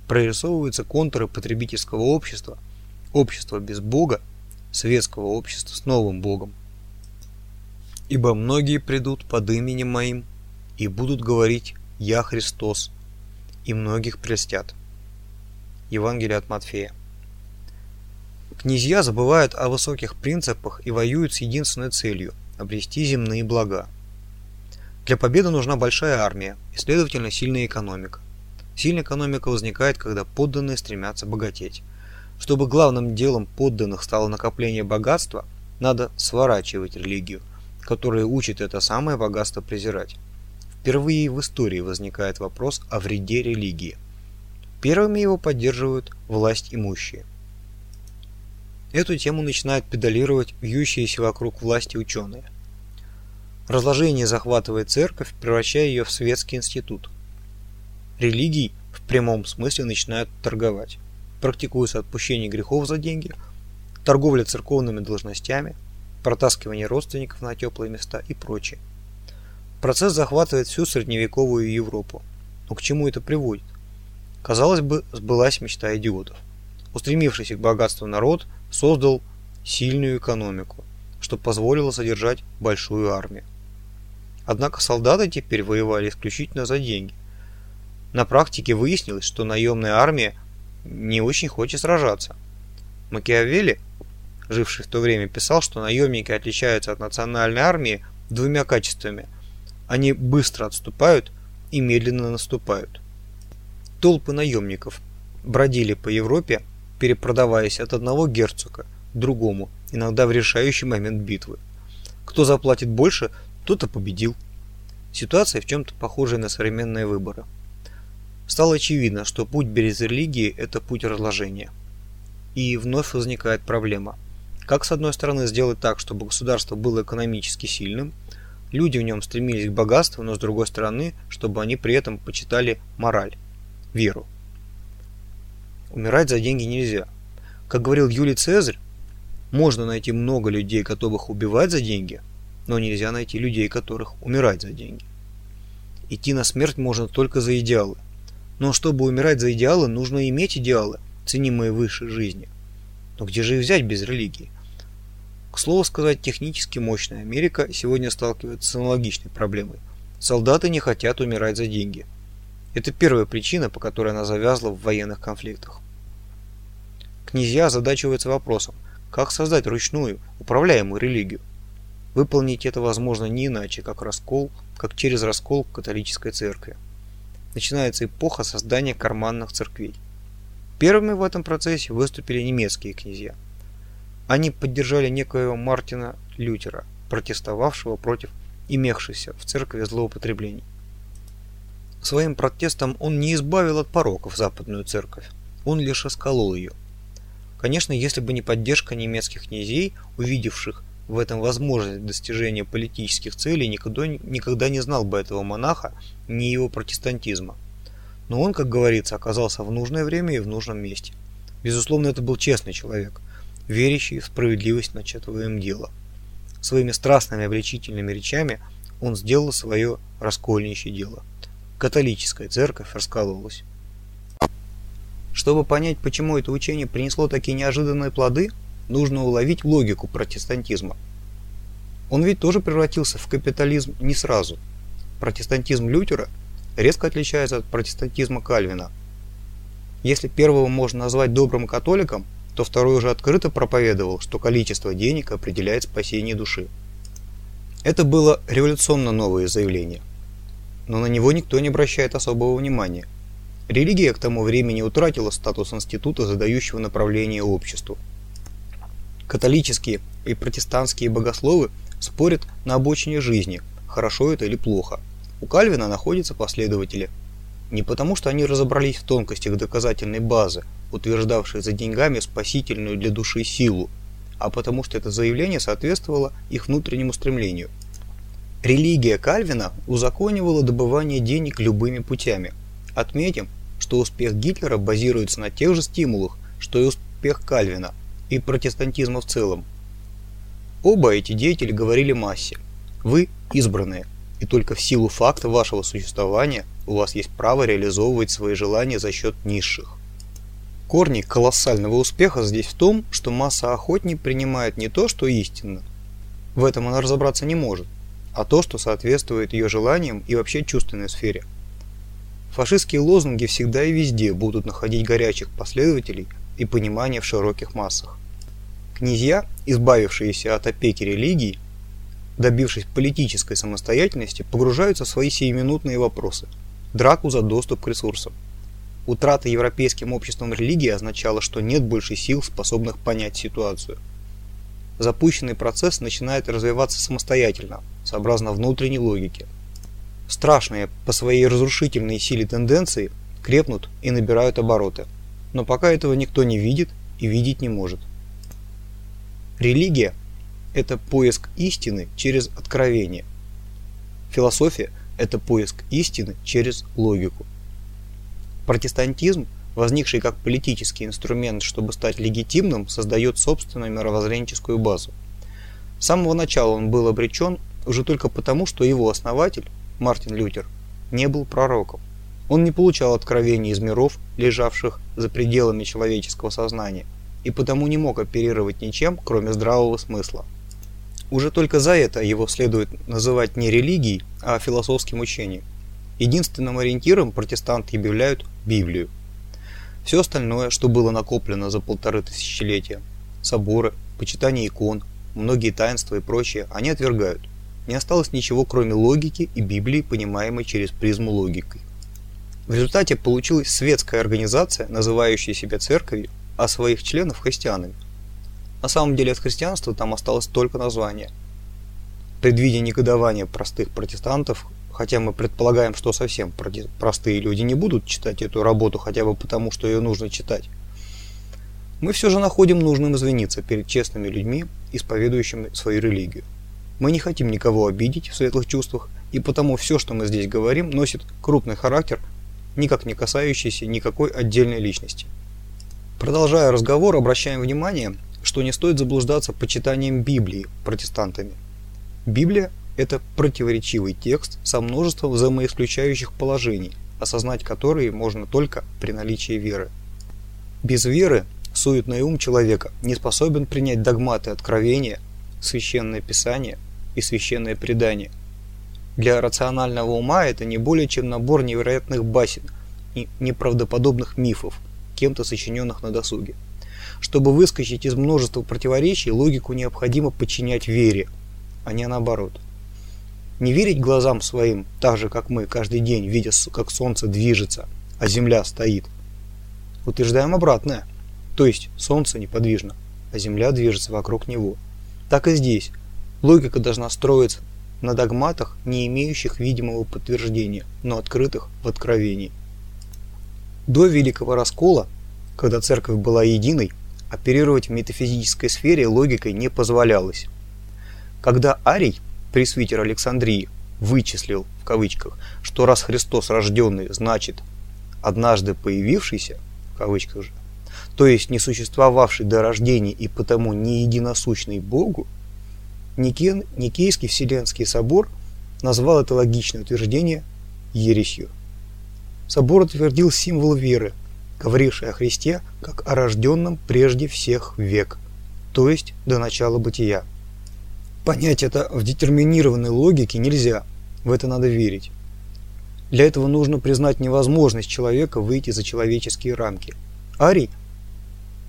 Прорисовываются контуры потребительского общества, общества без Бога, светского общества с новым Богом. Ибо многие придут под именем Моим и будут говорить «Я Христос», и многих прельстят. Евангелие от Матфея. Князья забывают о высоких принципах и воюют с единственной целью – обрести земные блага. Для победы нужна большая армия и, следовательно, сильная экономика. Сильная экономика возникает, когда подданные стремятся богатеть. Чтобы главным делом подданных стало накопление богатства, надо сворачивать религию – которые учат это самое богатство презирать. Впервые в истории возникает вопрос о вреде религии. Первыми его поддерживают власть имущие. Эту тему начинают педалировать вьющиеся вокруг власти ученые. Разложение захватывает церковь, превращая ее в светский институт. Религии в прямом смысле начинают торговать. Практикуется отпущение грехов за деньги, торговля церковными должностями – протаскивание родственников на теплые места и прочее. Процесс захватывает всю средневековую Европу. Но к чему это приводит? Казалось бы, сбылась мечта идиотов. Устремившийся к богатству народ создал сильную экономику, что позволило содержать большую армию. Однако солдаты теперь воевали исключительно за деньги. На практике выяснилось, что наемная армия не очень хочет сражаться. Макиавелли живший в то время, писал, что наемники отличаются от национальной армии двумя качествами. Они быстро отступают и медленно наступают. Толпы наемников бродили по Европе, перепродаваясь от одного герцога к другому, иногда в решающий момент битвы. Кто заплатит больше, тот и победил. Ситуация в чем-то похожая на современные выборы. Стало очевидно, что путь без религии – это путь разложения. И вновь возникает проблема. Как с одной стороны сделать так, чтобы государство было экономически сильным, люди в нем стремились к богатству, но с другой стороны, чтобы они при этом почитали мораль, веру. Умирать за деньги нельзя. Как говорил Юлий Цезарь, можно найти много людей, готовых убивать за деньги, но нельзя найти людей, которых умирать за деньги. Идти на смерть можно только за идеалы. Но чтобы умирать за идеалы, нужно иметь идеалы, ценимые выше жизни. Но где же их взять без религии? К слову сказать, технически мощная Америка сегодня сталкивается с аналогичной проблемой. Солдаты не хотят умирать за деньги. Это первая причина, по которой она завязла в военных конфликтах. Князья озадачиваются вопросом, как создать ручную, управляемую религию. Выполнить это возможно не иначе, как раскол, как через раскол католической церкви. Начинается эпоха создания карманных церквей. Первыми в этом процессе выступили немецкие князья. Они поддержали некоего Мартина Лютера, протестовавшего против имевшихся в церкви злоупотреблений. Своим протестом он не избавил от пороков западную церковь, он лишь расколол ее. Конечно, если бы не поддержка немецких князей, увидевших в этом возможность достижения политических целей, никогда, никогда не знал бы этого монаха, ни его протестантизма. Но он, как говорится, оказался в нужное время и в нужном месте. Безусловно, это был честный человек, верящий в справедливость начатого им дела. Своими страстными обличительными речами он сделал свое раскольничье дело. Католическая церковь раскололась. Чтобы понять, почему это учение принесло такие неожиданные плоды – нужно уловить логику протестантизма. Он ведь тоже превратился в капитализм не сразу. Протестантизм Лютера резко отличается от протестантизма Кальвина. Если первого можно назвать добрым католиком, то второй уже открыто проповедовал, что количество денег определяет спасение души. Это было революционно новое заявление. Но на него никто не обращает особого внимания. Религия к тому времени утратила статус института, задающего направление обществу. Католические и протестантские богословы спорят на обочине жизни, хорошо это или плохо. У Кальвина находятся последователи. Не потому, что они разобрались в тонкостях доказательной базы, утверждавшей за деньгами спасительную для души силу, а потому что это заявление соответствовало их внутреннему стремлению. Религия Кальвина узаконивала добывание денег любыми путями. Отметим, что успех Гитлера базируется на тех же стимулах, что и успех Кальвина – и протестантизма в целом. Оба эти деятели говорили массе. Вы избранные, и только в силу факта вашего существования у вас есть право реализовывать свои желания за счет низших. Корни колоссального успеха здесь в том, что масса охотней принимает не то, что истинно, в этом она разобраться не может, а то, что соответствует ее желаниям и вообще чувственной сфере. Фашистские лозунги всегда и везде будут находить горячих последователей и понимание в широких массах. Князья, избавившиеся от опеки религии, добившись политической самостоятельности, погружаются в свои сиюминутные вопросы – драку за доступ к ресурсам. Утрата европейским обществом религии означала, что нет больше сил, способных понять ситуацию. Запущенный процесс начинает развиваться самостоятельно, сообразно внутренней логике. Страшные по своей разрушительной силе тенденции крепнут и набирают обороты – но пока этого никто не видит и видеть не может. Религия – это поиск истины через откровение. Философия – это поиск истины через логику. Протестантизм, возникший как политический инструмент, чтобы стать легитимным, создает собственную мировоззренческую базу. С самого начала он был обречен уже только потому, что его основатель, Мартин Лютер, не был пророком. Он не получал откровений из миров, лежавших за пределами человеческого сознания, и потому не мог оперировать ничем, кроме здравого смысла. Уже только за это его следует называть не религией, а философским учением. Единственным ориентиром протестанты объявляют Библию. Все остальное, что было накоплено за полторы тысячелетия, соборы, почитание икон, многие таинства и прочее, они отвергают. Не осталось ничего, кроме логики и Библии, понимаемой через призму логики. В результате получилась светская организация, называющая себя церковью, а своих членов христианами. На самом деле от христианства там осталось только название. Предвидя негодование простых протестантов, хотя мы предполагаем, что совсем простые люди не будут читать эту работу хотя бы потому, что ее нужно читать, мы все же находим нужным извиниться перед честными людьми, исповедующими свою религию. Мы не хотим никого обидеть в светлых чувствах, и потому все, что мы здесь говорим, носит крупный характер, никак не касающийся никакой отдельной личности. Продолжая разговор, обращаем внимание, что не стоит заблуждаться почитанием Библии протестантами. Библия – это противоречивый текст со множеством взаимоисключающих положений, осознать которые можно только при наличии веры. Без веры суетный ум человека не способен принять догматы откровения, священное писание и священное предание. Для рационального ума это не более чем набор невероятных басен и неправдоподобных мифов, кем-то сочиненных на досуге. Чтобы выскочить из множества противоречий, логику необходимо подчинять вере, а не наоборот. Не верить глазам своим, так же как мы каждый день, видя, как солнце движется, а земля стоит. Утверждаем обратное. То есть солнце неподвижно, а земля движется вокруг него. Так и здесь. Логика должна строиться на догматах, не имеющих видимого подтверждения, но открытых в откровении. До Великого Раскола, когда церковь была единой, оперировать в метафизической сфере логикой не позволялось. Когда Арий, пресвитер Александрии, вычислил, в кавычках, что раз Христос рожденный, значит однажды появившийся, в кавычках же, то есть не существовавший до рождения и потому не единосущный Богу, Никен, Никейский Вселенский собор назвал это логичное утверждение ересью. Собор утвердил символ веры, говоривший о Христе как о рожденном прежде всех век, то есть до начала бытия. Понять это в детерминированной логике нельзя, в это надо верить. Для этого нужно признать невозможность человека выйти за человеческие рамки. Арий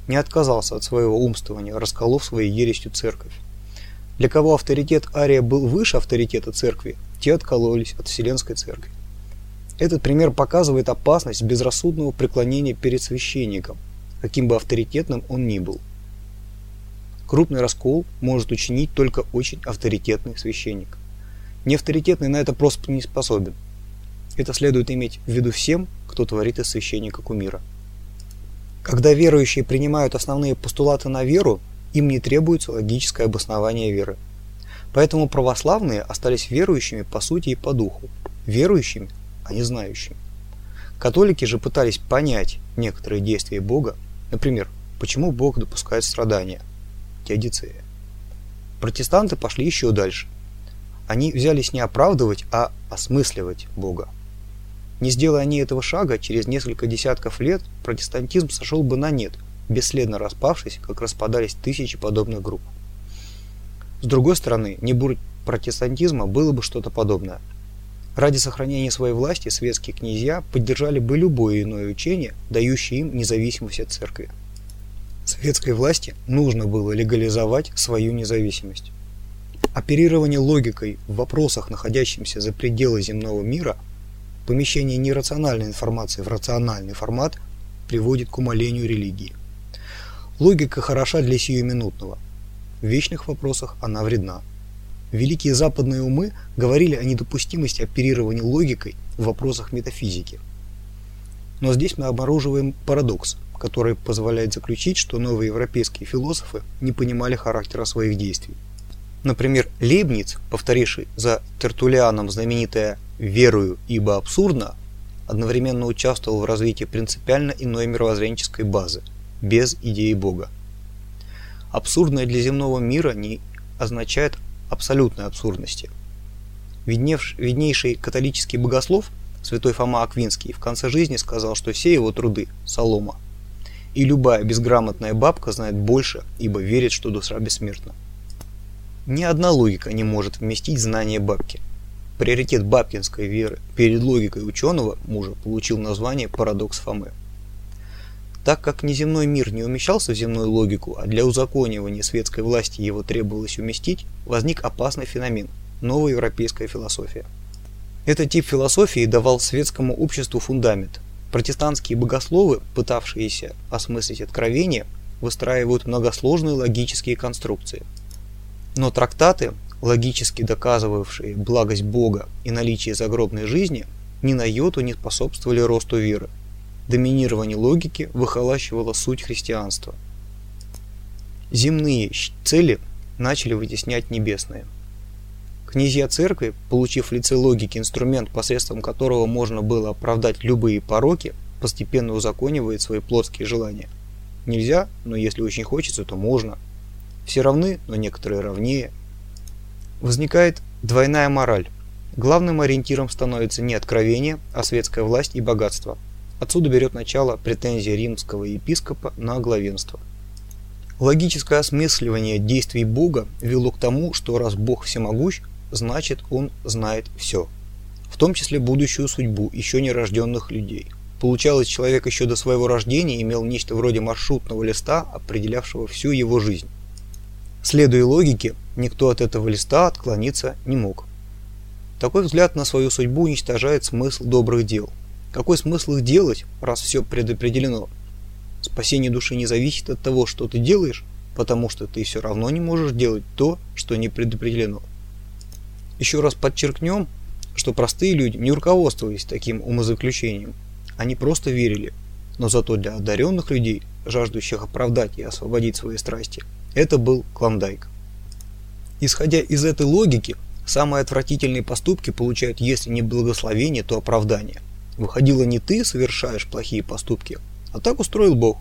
не отказался от своего умствования, расколов своей ересью церковь. Для кого авторитет Ария был выше авторитета церкви, те откололись от Вселенской церкви. Этот пример показывает опасность безрассудного преклонения перед священником, каким бы авторитетным он ни был. Крупный раскол может учинить только очень авторитетный священник. Неавторитетный на это просто не способен. Это следует иметь в виду всем, кто творит из священника кумира. Когда верующие принимают основные постулаты на веру, им не требуется логическое обоснование веры. Поэтому православные остались верующими по сути и по духу, верующими, а не знающими. Католики же пытались понять некоторые действия Бога, например, почему Бог допускает страдания, теодицея. Протестанты пошли еще дальше. Они взялись не оправдывать, а осмысливать Бога. Не сделая они этого шага, через несколько десятков лет протестантизм сошел бы на нет, бесследно распавшись, как распадались тысячи подобных групп. С другой стороны, не будь протестантизма, было бы что-то подобное. Ради сохранения своей власти светские князья поддержали бы любое иное учение, дающее им независимость от церкви. Светской власти нужно было легализовать свою независимость. Оперирование логикой в вопросах, находящихся за пределы земного мира, помещение нерациональной информации в рациональный формат приводит к умалению религии. Логика хороша для сиюминутного. В вечных вопросах она вредна. Великие западные умы говорили о недопустимости оперирования логикой в вопросах метафизики. Но здесь мы обнаруживаем парадокс, который позволяет заключить, что новые европейские философы не понимали характера своих действий. Например, Лейбниц, повторивший за Тертулианом знаменитое «верую, ибо абсурдно», одновременно участвовал в развитии принципиально иной мировоззренческой базы – без идеи Бога. Абсурдное для земного мира не означает абсолютной абсурдности. виднейший католический богослов святой Фома Аквинский в конце жизни сказал, что все его труды – солома. И любая безграмотная бабка знает больше, ибо верит, что душа бессмертна. Ни одна логика не может вместить знание бабки. Приоритет бабкинской веры перед логикой ученого мужа получил название «Парадокс Фомы». Так как неземной мир не умещался в земную логику, а для узаконивания светской власти его требовалось уместить, возник опасный феномен – новая европейская философия. Этот тип философии давал светскому обществу фундамент. Протестантские богословы, пытавшиеся осмыслить откровение, выстраивают многосложные логические конструкции. Но трактаты логически доказывавшие благость Бога и наличие загробной жизни, ни на йоту не способствовали росту веры. Доминирование логики выхолащивало суть христианства. Земные цели начали вытеснять небесные. Князья церкви, получив в лице логики инструмент, посредством которого можно было оправдать любые пороки, постепенно узаконивает свои плотские желания. Нельзя, но если очень хочется, то можно. Все равны, но некоторые равнее. Возникает двойная мораль. Главным ориентиром становится не откровение, а светская власть и богатство. Отсюда берет начало претензия римского епископа на главенство. Логическое осмысливание действий Бога вело к тому, что раз Бог всемогущ, значит Он знает все, в том числе будущую судьбу еще нерожденных людей. Получалось, человек еще до своего рождения имел нечто вроде маршрутного листа, определявшего всю его жизнь. Следуя логике, никто от этого листа отклониться не мог. Такой взгляд на свою судьбу уничтожает смысл добрых дел. Какой смысл их делать, раз все предопределено? Спасение души не зависит от того, что ты делаешь, потому что ты все равно не можешь делать то, что не предопределено. Еще раз подчеркнем, что простые люди не руководствовались таким умозаключением – они просто верили. Но зато для одаренных людей, жаждущих оправдать и освободить свои страсти, это был клондайк. Исходя из этой логики, самые отвратительные поступки получают, если не благословение, то оправдание. Выходило не ты совершаешь плохие поступки, а так устроил Бог.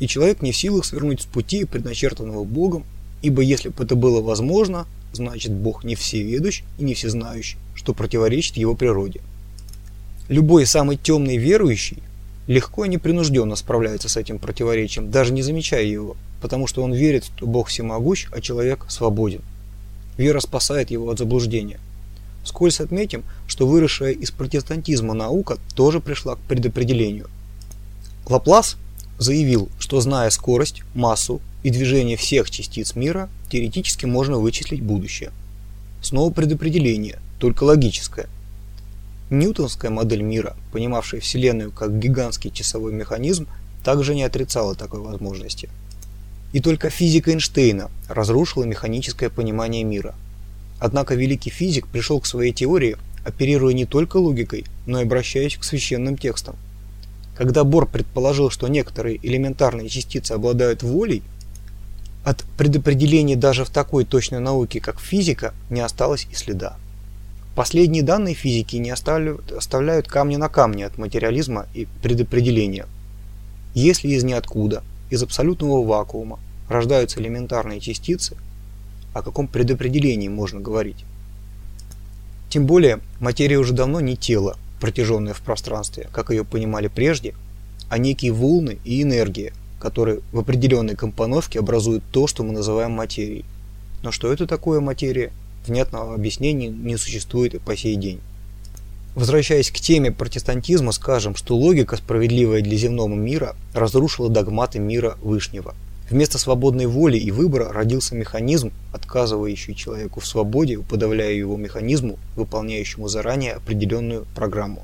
И человек не в силах свернуть с пути, предначертанного Богом, ибо если бы это было возможно, значит Бог не всеведущ и не всезнающий, что противоречит его природе. Любой самый темный верующий легко и непринужденно справляется с этим противоречием, даже не замечая его, потому что он верит, что Бог всемогущ, а человек свободен. Вера спасает его от заблуждения. Вскользь отметим, что выросшая из протестантизма наука тоже пришла к предопределению. Лаплас заявил, что зная скорость, массу и движение всех частиц мира, теоретически можно вычислить будущее. Снова предопределение, только логическое – Ньютонская модель мира, понимавшая Вселенную как гигантский часовой механизм, также не отрицала такой возможности. И только физика Эйнштейна разрушила механическое понимание мира. Однако великий физик пришел к своей теории, оперируя не только логикой, но и обращаясь к священным текстам. Когда Бор предположил, что некоторые элементарные частицы обладают волей, от предопределения даже в такой точной науке, как физика, не осталось и следа. Последние данные физики не оставляют, камни на камне от материализма и предопределения. Если из ниоткуда, из абсолютного вакуума, рождаются элементарные частицы, о каком предопределении можно говорить? Тем более, материя уже давно не тело, протяженное в пространстве, как ее понимали прежде, а некие волны и энергия, которые в определенной компоновке образуют то, что мы называем материей. Но что это такое материя – внятного объяснения не существует и по сей день. Возвращаясь к теме протестантизма, скажем, что логика, справедливая для земного мира, разрушила догматы мира Вышнего. Вместо свободной воли и выбора родился механизм, отказывающий человеку в свободе, подавляя его механизму, выполняющему заранее определенную программу.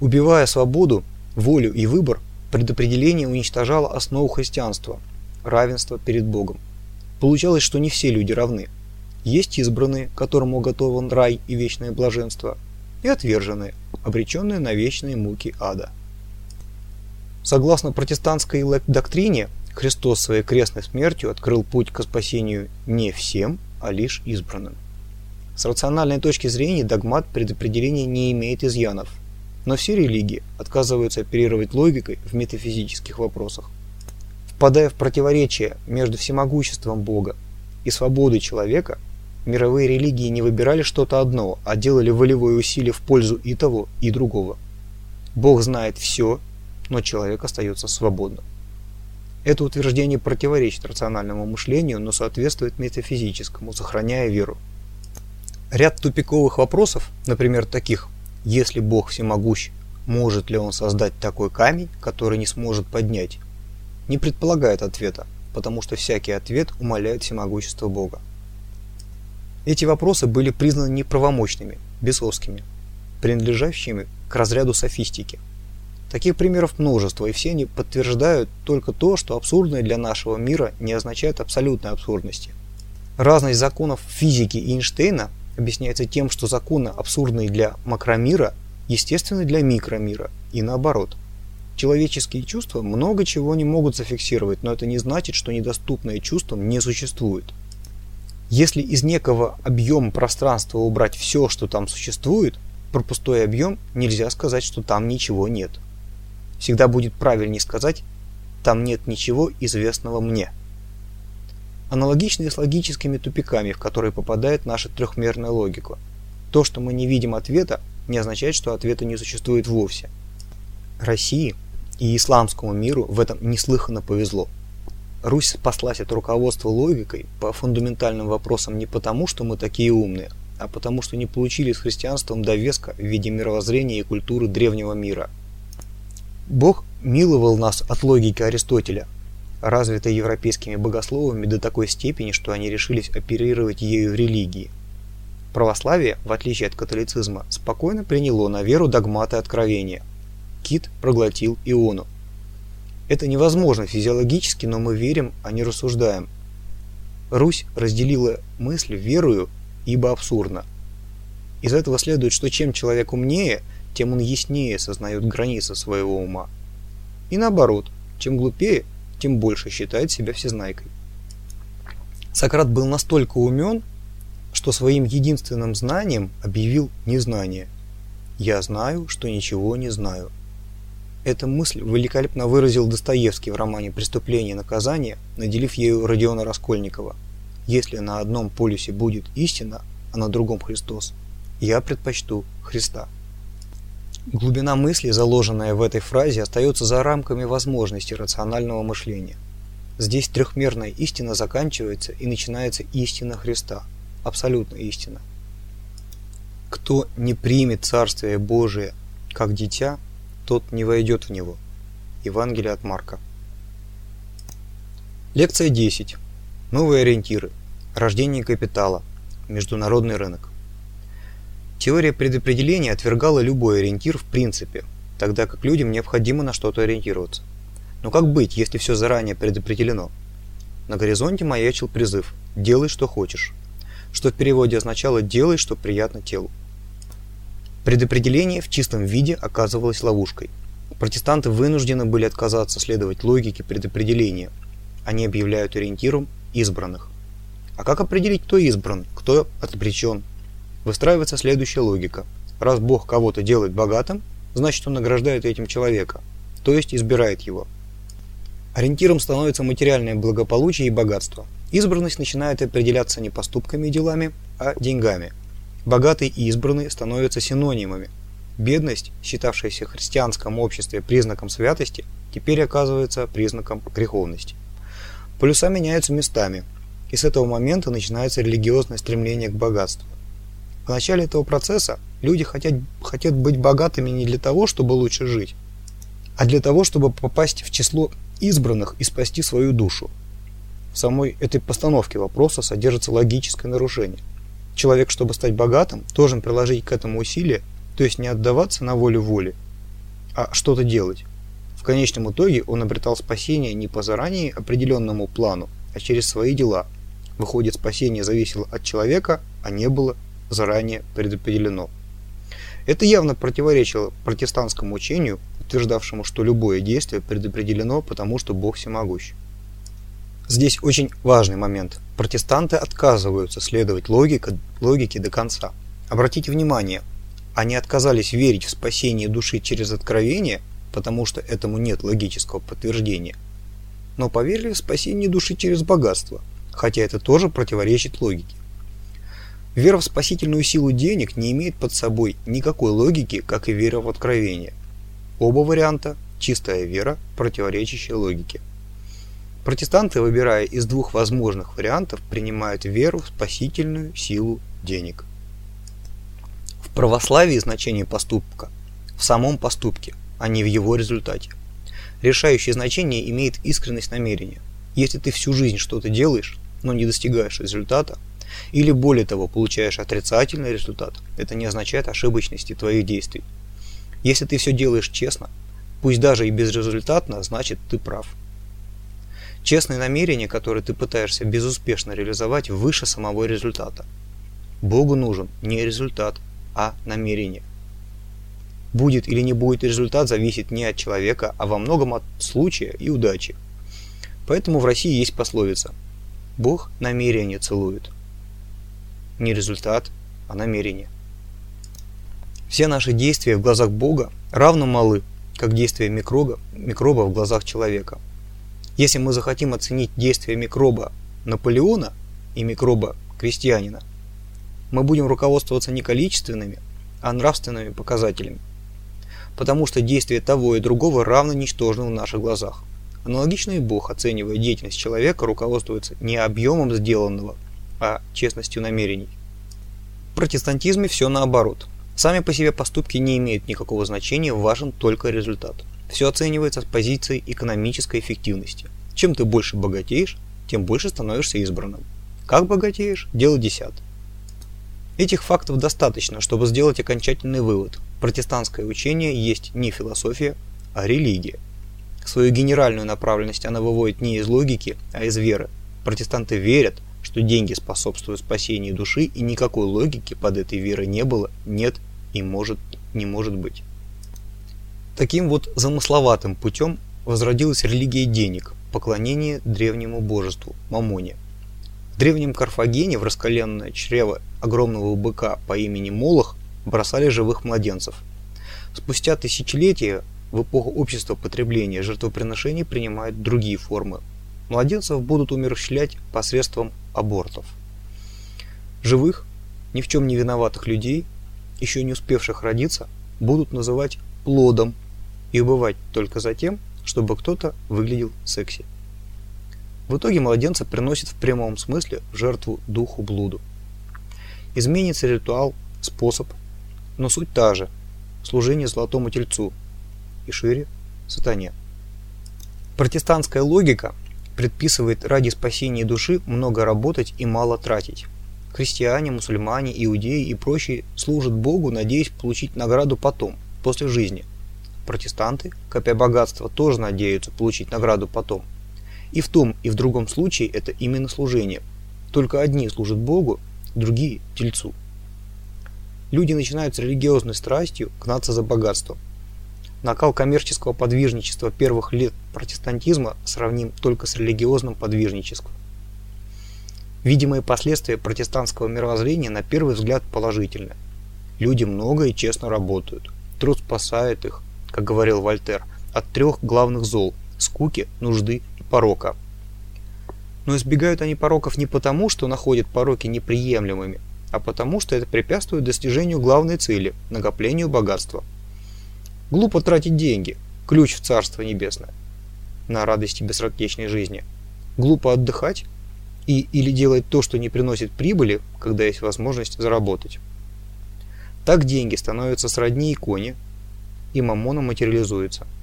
Убивая свободу, волю и выбор, предопределение уничтожало основу христианства – равенство перед Богом. Получалось, что не все люди равны – есть избранные, которым уготован рай и вечное блаженство, и отверженные, обреченные на вечные муки ада. Согласно протестантской доктрине, Христос своей крестной смертью открыл путь к спасению не всем, а лишь избранным. С рациональной точки зрения догмат предопределения не имеет изъянов, но все религии отказываются оперировать логикой в метафизических вопросах. Впадая в противоречие между всемогуществом Бога и свободой человека, Мировые религии не выбирали что-то одно, а делали волевое усилие в пользу и того, и другого. Бог знает все, но человек остается свободным. Это утверждение противоречит рациональному мышлению, но соответствует метафизическому, сохраняя веру. Ряд тупиковых вопросов, например, таких «Если Бог всемогущ, может ли Он создать такой камень, который не сможет поднять?» не предполагает ответа, потому что всякий ответ умаляет всемогущество Бога. Эти вопросы были признаны неправомочными, бесовскими, принадлежащими к разряду софистики. Таких примеров множество, и все они подтверждают только то, что абсурдное для нашего мира не означает абсолютной абсурдности. Разность законов физики Эйнштейна объясняется тем, что законы, абсурдные для макромира, естественны для микромира и наоборот. Человеческие чувства много чего не могут зафиксировать, но это не значит, что недоступное чувствам не существует. Если из некого объема пространства убрать все, что там существует, про пустой объем нельзя сказать, что там ничего нет. Всегда будет правильнее сказать «там нет ничего известного мне». Аналогичные с логическими тупиками, в которые попадает наша трехмерная логика. То, что мы не видим ответа, не означает, что ответа не существует вовсе. России и исламскому миру в этом неслыханно повезло. Русь спаслась от руководства логикой по фундаментальным вопросам не потому, что мы такие умные, а потому что не получили с христианством довеска в виде мировоззрения и культуры древнего мира. Бог миловал нас от логики Аристотеля, развитой европейскими богословами до такой степени, что они решились оперировать ею в религии. Православие, в отличие от католицизма, спокойно приняло на веру догматы откровения. Кит проглотил Иону. Это невозможно физиологически, но мы верим, а не рассуждаем. Русь разделила мысль верою, ибо абсурдно. Из этого следует, что чем человек умнее, тем он яснее сознает границы своего ума. И наоборот, чем глупее, тем больше считает себя всезнайкой. Сократ был настолько умен, что своим единственным знанием объявил незнание. «Я знаю, что ничего не знаю». Эту мысль великолепно выразил Достоевский в романе «Преступление и наказание», наделив ею Родиона Раскольникова. «Если на одном полюсе будет истина, а на другом Христос, я предпочту Христа». Глубина мысли, заложенная в этой фразе, остается за рамками возможностей рационального мышления. Здесь трехмерная истина заканчивается и начинается истина Христа, абсолютная истина. Кто не примет Царствие Божие как дитя, тот не войдет в него. Евангелие от Марка. Лекция 10. Новые ориентиры. Рождение капитала. Международный рынок. Теория предопределения отвергала любой ориентир в принципе, тогда как людям необходимо на что-то ориентироваться. Но как быть, если все заранее предопределено? На горизонте маячил призыв «делай, что хочешь», что в переводе означало «делай, что приятно телу». Предопределение в чистом виде оказывалось ловушкой. Протестанты вынуждены были отказаться следовать логике предопределения. Они объявляют ориентиром избранных. А как определить, кто избран, кто обречен, выстраивается следующая логика. Раз Бог кого-то делает богатым, значит он награждает этим человека, то есть избирает его. Ориентиром становится материальное благополучие и богатство. Избранность начинает определяться не поступками и делами, а деньгами. Богатый и избранный становятся синонимами. Бедность, считавшаяся в христианском обществе признаком святости, теперь оказывается признаком греховности. Полюса меняются местами, и с этого момента начинается религиозное стремление к богатству. В начале этого процесса люди хотят, хотят быть богатыми не для того, чтобы лучше жить, а для того, чтобы попасть в число избранных и спасти свою душу. В самой этой постановке вопроса содержится логическое нарушение. Человек, чтобы стать богатым, должен приложить к этому усилия, то есть не отдаваться на волю воли, а что-то делать. В конечном итоге он обретал спасение не по заранее определенному плану, а через свои дела. Выходит, спасение зависело от человека, а не было заранее предопределено. Это явно противоречило протестантскому учению, утверждавшему, что любое действие предопределено, потому что Бог всемогущ. Здесь очень важный момент. Протестанты отказываются следовать логике, логике до конца. Обратите внимание, они отказались верить в спасение души через откровение, потому что этому нет логического подтверждения, но поверили в спасение души через богатство, хотя это тоже противоречит логике. Вера в спасительную силу денег не имеет под собой никакой логики, как и вера в откровение. Оба варианта – чистая вера, противоречащая логике. Протестанты, выбирая из двух возможных вариантов, принимают веру в спасительную силу денег. В православии значение поступка в самом поступке, а не в его результате. Решающее значение имеет искренность намерения. Если ты всю жизнь что-то делаешь, но не достигаешь результата, или более того, получаешь отрицательный результат, это не означает ошибочности твоих действий. Если ты все делаешь честно, пусть даже и безрезультатно, значит ты прав. Честные намерения, которые ты пытаешься безуспешно реализовать, выше самого результата. Богу нужен не результат, а намерение. Будет или не будет результат зависит не от человека, а во многом от случая и удачи. Поэтому в России есть пословица «Бог намерение целует». Не результат, а намерение. Все наши действия в глазах Бога равно малы, как действия микроба, микроба в глазах человека. Если мы захотим оценить действия микроба Наполеона и микроба крестьянина, мы будем руководствоваться не количественными, а нравственными показателями. Потому что действия того и другого равно ничтожны в наших глазах. Аналогично и Бог, оценивая деятельность человека, руководствуется не объемом сделанного, а честностью намерений. В протестантизме все наоборот. Сами по себе поступки не имеют никакого значения, важен только результат. Все оценивается с позиции экономической эффективности. Чем ты больше богатеешь, тем больше становишься избранным. Как богатеешь – дело десятое. Этих фактов достаточно, чтобы сделать окончательный вывод. Протестантское учение есть не философия, а религия. Свою генеральную направленность она выводит не из логики, а из веры. Протестанты верят, что деньги способствуют спасению души, и никакой логики под этой верой не было, нет и может не может быть. Таким вот замысловатым путем возродилась религия денег, поклонение древнему божеству Мамоне. В древнем Карфагене в раскаленное чрево огромного быка по имени Молох бросали живых младенцев. Спустя тысячелетия в эпоху общества потребления жертвоприношений принимают другие формы. Младенцев будут умерщвлять посредством абортов. Живых, ни в чем не виноватых людей, еще не успевших родиться, будут называть плодом и убывать только за тем, чтобы кто-то выглядел секси. В итоге младенца приносит в прямом смысле жертву духу блуду. Изменится ритуал, способ, но суть та же – служение золотому тельцу и шире – сатане. Протестантская логика предписывает ради спасения души много работать и мало тратить. Христиане, мусульмане, иудеи и прочие служат Богу, надеясь получить награду потом, после жизни. Протестанты, копя богатство, тоже надеются получить награду потом. И в том, и в другом случае это именно служение. Только одни служат Богу, другие – Тельцу. Люди начинают с религиозной страстью гнаться за богатством. Накал коммерческого подвижничества первых лет протестантизма сравним только с религиозным подвижничеством. Видимые последствия протестантского мировоззрения на первый взгляд положительны. Люди много и честно работают. Труд спасает их, как говорил Вольтер, от трех главных зол – скуки, нужды и порока – но избегают они пороков не потому, что находят пороки неприемлемыми, а потому, что это препятствует достижению главной цели – накоплению богатства. Глупо тратить деньги – ключ в Царство Небесное на радости бессрочной жизни. Глупо отдыхать и или делать то, что не приносит прибыли, когда есть возможность заработать. Так деньги становятся сродни иконе, и мамона материализуется –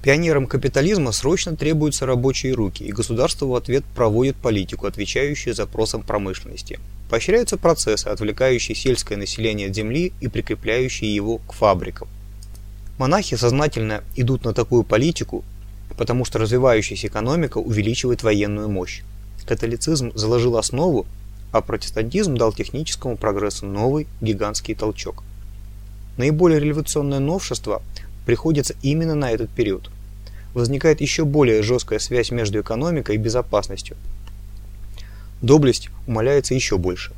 Пионерам капитализма срочно требуются рабочие руки, и государство в ответ проводит политику, отвечающую запросам промышленности. Поощряются процессы, отвлекающие сельское население от земли и прикрепляющие его к фабрикам. Монахи сознательно идут на такую политику, потому что развивающаяся экономика увеличивает военную мощь. Католицизм заложил основу, а протестантизм дал техническому прогрессу новый гигантский толчок. Наиболее революционное новшество приходится именно на этот период. Возникает еще более жесткая связь между экономикой и безопасностью. Доблесть умаляется еще больше.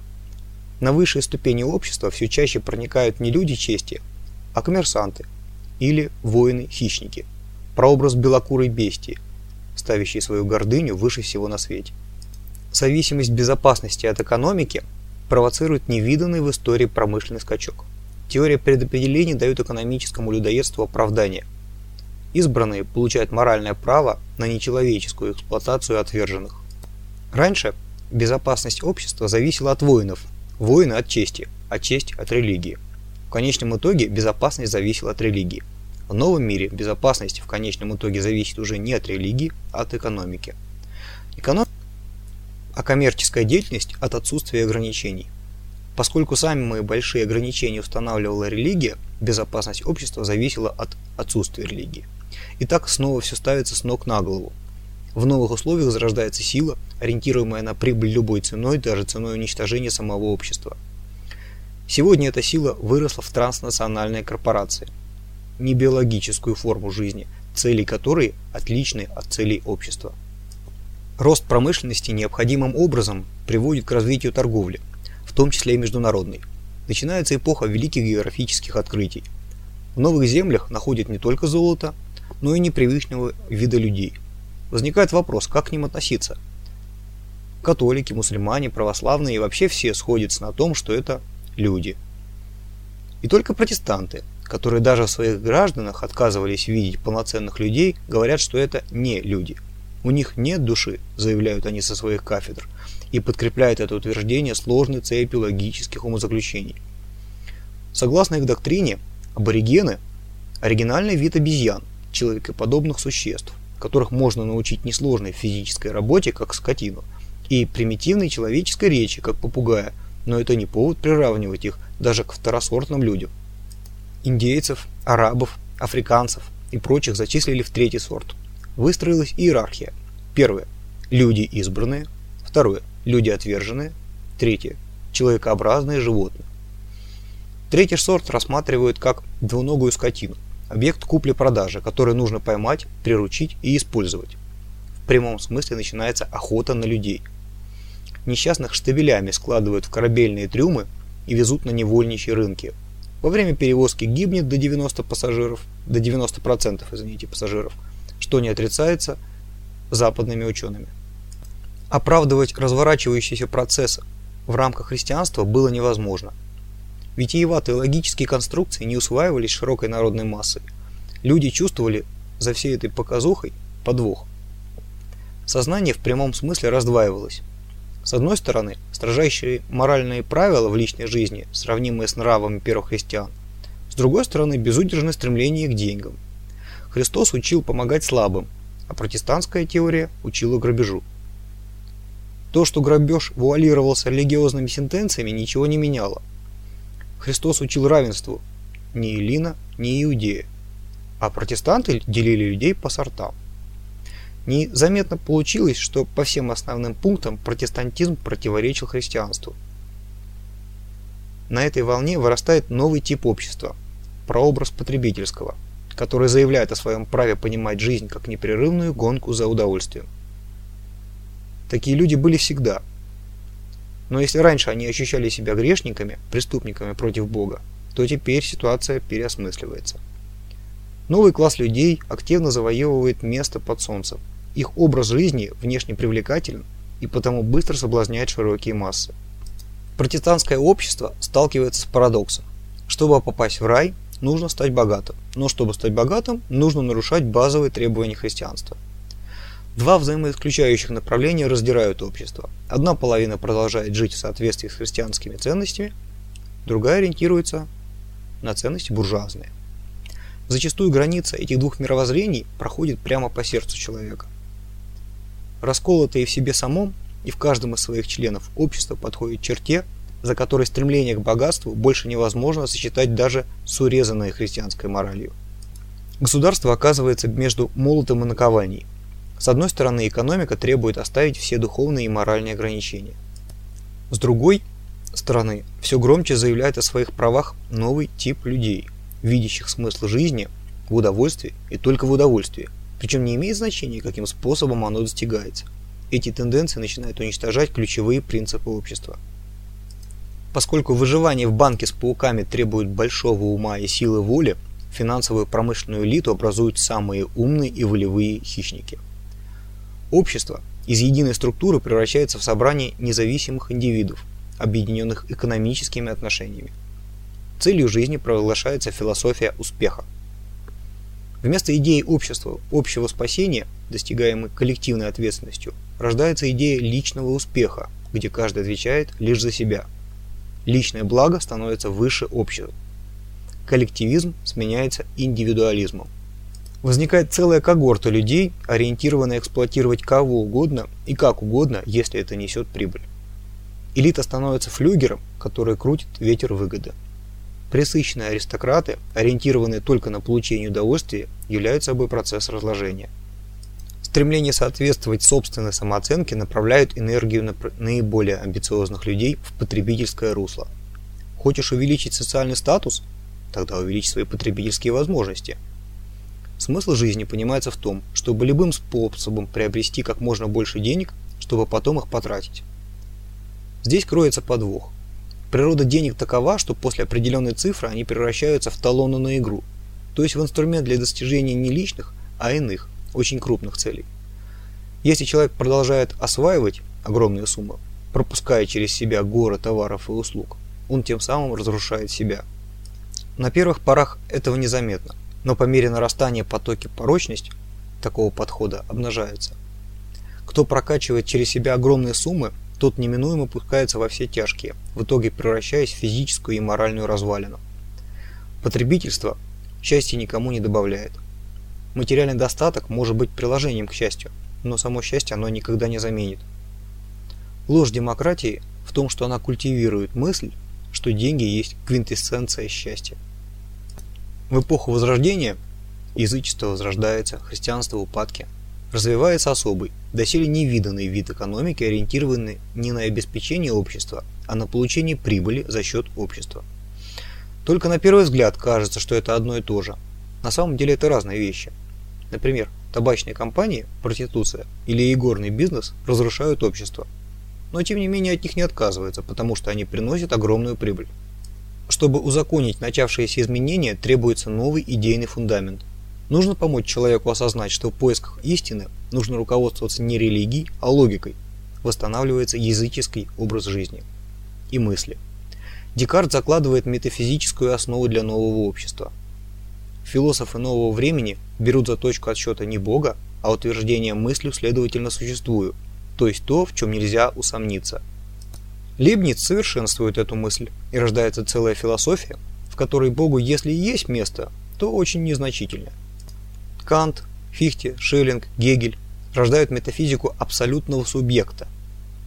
На высшие ступени общества все чаще проникают не люди чести, а коммерсанты или воины-хищники, прообраз белокурой бестии, ставящей свою гордыню выше всего на свете. Зависимость безопасности от экономики провоцирует невиданный в истории промышленный скачок. Теория предопределений дает экономическому людоедству оправдание. Избранные получают моральное право на нечеловеческую эксплуатацию отверженных. Раньше безопасность общества зависела от воинов, воины от чести, а честь от религии. В конечном итоге безопасность зависела от религии. В новом мире безопасность в конечном итоге зависит уже не от религии, а от экономики. Эконом... А коммерческая деятельность от отсутствия ограничений. Поскольку самые большие ограничения устанавливала религия, безопасность общества зависела от отсутствия религии. И так снова все ставится с ног на голову. В новых условиях зарождается сила, ориентируемая на прибыль любой ценой, даже ценой уничтожения самого общества. Сегодня эта сила выросла в транснациональные корпорации, не биологическую форму жизни, цели которой отличны от целей общества. Рост промышленности необходимым образом приводит к развитию торговли, в том числе и международной. Начинается эпоха великих географических открытий. В новых землях находят не только золото, но и непривычного вида людей. Возникает вопрос, как к ним относиться? Католики, мусульмане, православные и вообще все сходятся на том, что это люди. И только протестанты, которые даже в своих гражданах отказывались видеть полноценных людей, говорят, что это не люди. У них нет души, заявляют они со своих кафедр, и подкрепляют это утверждение сложной цепью логических умозаключений. Согласно их доктрине, аборигены – оригинальный вид обезьян, человекоподобных существ, которых можно научить несложной физической работе, как скотину, и примитивной человеческой речи, как попугая, но это не повод приравнивать их даже к второсортным людям. Индейцев, арабов, африканцев и прочих зачислили в третий сорт. Выстроилась иерархия. Первое – люди избранные. Второе – люди отверженные. Третье – человекообразные животные. Третий сорт рассматривают как двуногую скотину, объект купли-продажи, который нужно поймать, приручить и использовать. В прямом смысле начинается охота на людей. Несчастных штабелями складывают в корабельные трюмы и везут на невольничьи рынки. Во время перевозки гибнет до 90 пассажиров, до 90% извините, пассажиров, что не отрицается западными учеными. Оправдывать разворачивающийся процесс в рамках христианства было невозможно – Витиеватые логические конструкции не усваивались широкой народной массой. Люди чувствовали за всей этой показухой подвох. Сознание в прямом смысле раздваивалось. С одной стороны, строжайшие моральные правила в личной жизни, сравнимые с нравами первых христиан. С другой стороны, безудержное стремление к деньгам. Христос учил помогать слабым, а протестантская теория учила грабежу. То, что грабеж вуалировался религиозными сентенциями, ничего не меняло. Христос учил равенству ни Илина, ни Иудея, а протестанты делили людей по сортам. Незаметно получилось, что по всем основным пунктам протестантизм противоречил христианству. На этой волне вырастает новый тип общества – прообраз потребительского, который заявляет о своем праве понимать жизнь как непрерывную гонку за удовольствием. Такие люди были всегда – но если раньше они ощущали себя грешниками, преступниками против Бога, то теперь ситуация переосмысливается. Новый класс людей активно завоевывает место под солнцем. Их образ жизни внешне привлекателен и потому быстро соблазняет широкие массы. Протестантское общество сталкивается с парадоксом. Чтобы попасть в рай, нужно стать богатым, но чтобы стать богатым, нужно нарушать базовые требования христианства – Два взаимоисключающих направления раздирают общество. Одна половина продолжает жить в соответствии с христианскими ценностями, другая ориентируется на ценности буржуазные. Зачастую граница этих двух мировоззрений проходит прямо по сердцу человека. Расколотые в себе самом и в каждом из своих членов общество подходит черте, за которой стремление к богатству больше невозможно сочетать даже с урезанной христианской моралью. Государство оказывается между молотом и наковальней – с одной стороны, экономика требует оставить все духовные и моральные ограничения. С другой стороны, все громче заявляет о своих правах новый тип людей, видящих смысл жизни в удовольствии и только в удовольствии, причем не имеет значения, каким способом оно достигается. Эти тенденции начинают уничтожать ключевые принципы общества. Поскольку выживание в банке с пауками требует большого ума и силы воли, финансовую промышленную элиту образуют самые умные и волевые хищники – Общество из единой структуры превращается в собрание независимых индивидов, объединенных экономическими отношениями. Целью жизни провозглашается философия успеха. Вместо идеи общества, общего спасения, достигаемой коллективной ответственностью, рождается идея личного успеха, где каждый отвечает лишь за себя. Личное благо становится выше общего. Коллективизм сменяется индивидуализмом. Возникает целая когорта людей, ориентированная эксплуатировать кого угодно и как угодно, если это несет прибыль. Элита становится флюгером, который крутит ветер выгоды. Пресыщенные аристократы, ориентированные только на получение удовольствия, являют собой процесс разложения. Стремление соответствовать собственной самооценке направляют энергию на наиболее амбициозных людей в потребительское русло. Хочешь увеличить социальный статус? Тогда увеличь свои потребительские возможности. Смысл жизни понимается в том, чтобы любым способом приобрести как можно больше денег, чтобы потом их потратить. Здесь кроется подвох. Природа денег такова, что после определенной цифры они превращаются в талоны на игру, то есть в инструмент для достижения не личных, а иных, очень крупных целей. Если человек продолжает осваивать огромные суммы, пропуская через себя горы товаров и услуг, он тем самым разрушает себя. На первых порах этого незаметно, но по мере нарастания потоки порочности такого подхода обнажается. Кто прокачивает через себя огромные суммы, тот неминуемо пускается во все тяжкие, в итоге превращаясь в физическую и моральную развалину. Потребительство счастья никому не добавляет. Материальный достаток может быть приложением к счастью, но само счастье оно никогда не заменит. Ложь демократии в том, что она культивирует мысль, что деньги есть квинтэссенция счастья. В эпоху Возрождения язычество возрождается, христианство в упадке – развивается особый, доселе невиданный вид экономики, ориентированный не на обеспечение общества, а на получение прибыли за счет общества. Только на первый взгляд кажется, что это одно и то же. На самом деле это разные вещи. Например, табачные компании, проституция или игорный бизнес разрушают общество. Но тем не менее от них не отказываются, потому что они приносят огромную прибыль. Чтобы узаконить начавшиеся изменения, требуется новый идейный фундамент, Нужно помочь человеку осознать, что в поисках истины нужно руководствоваться не религией, а логикой. Восстанавливается языческий образ жизни и мысли. Декарт закладывает метафизическую основу для нового общества. Философы нового времени берут за точку отсчета не Бога, а утверждение мыслью следовательно существую, то есть то, в чем нельзя усомниться. Лейбниц совершенствует эту мысль, и рождается целая философия, в которой Богу, если и есть место, то очень незначительно. Кант, Фихте, Шеллинг, Гегель рождают метафизику абсолютного субъекта,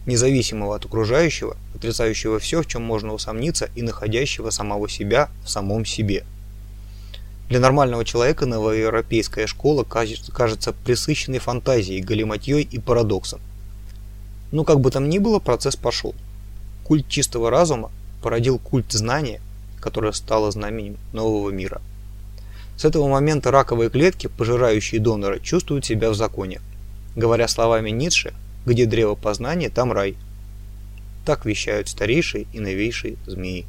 независимого от окружающего, отрицающего все, в чем можно усомниться, и находящего самого себя в самом себе. Для нормального человека новоевропейская школа кажется присыщенной фантазией, галиматьей и парадоксом. Но как бы там ни было, процесс пошел. Культ чистого разума породил культ знания, которое стало знаменем нового мира – с этого момента раковые клетки, пожирающие донора, чувствуют себя в законе. Говоря словами Ницше, где древо познания, там рай. Так вещают старейшие и новейшие змеи.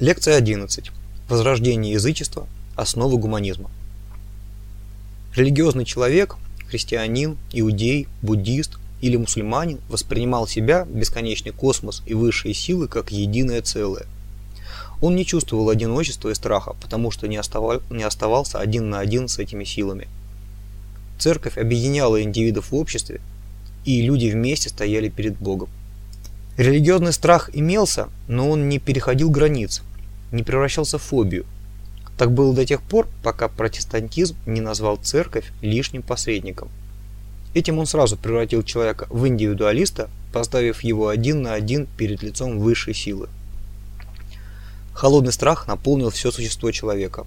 Лекция 11. Возрождение язычества. Основы гуманизма. Религиозный человек, христианин, иудей, буддист или мусульманин воспринимал себя, бесконечный космос и высшие силы как единое целое – он не чувствовал одиночества и страха, потому что не, оставал, не оставался один на один с этими силами. Церковь объединяла индивидов в обществе, и люди вместе стояли перед Богом. Религиозный страх имелся, но он не переходил границ, не превращался в фобию. Так было до тех пор, пока протестантизм не назвал церковь лишним посредником. Этим он сразу превратил человека в индивидуалиста, поставив его один на один перед лицом высшей силы. Холодный страх наполнил все существо человека.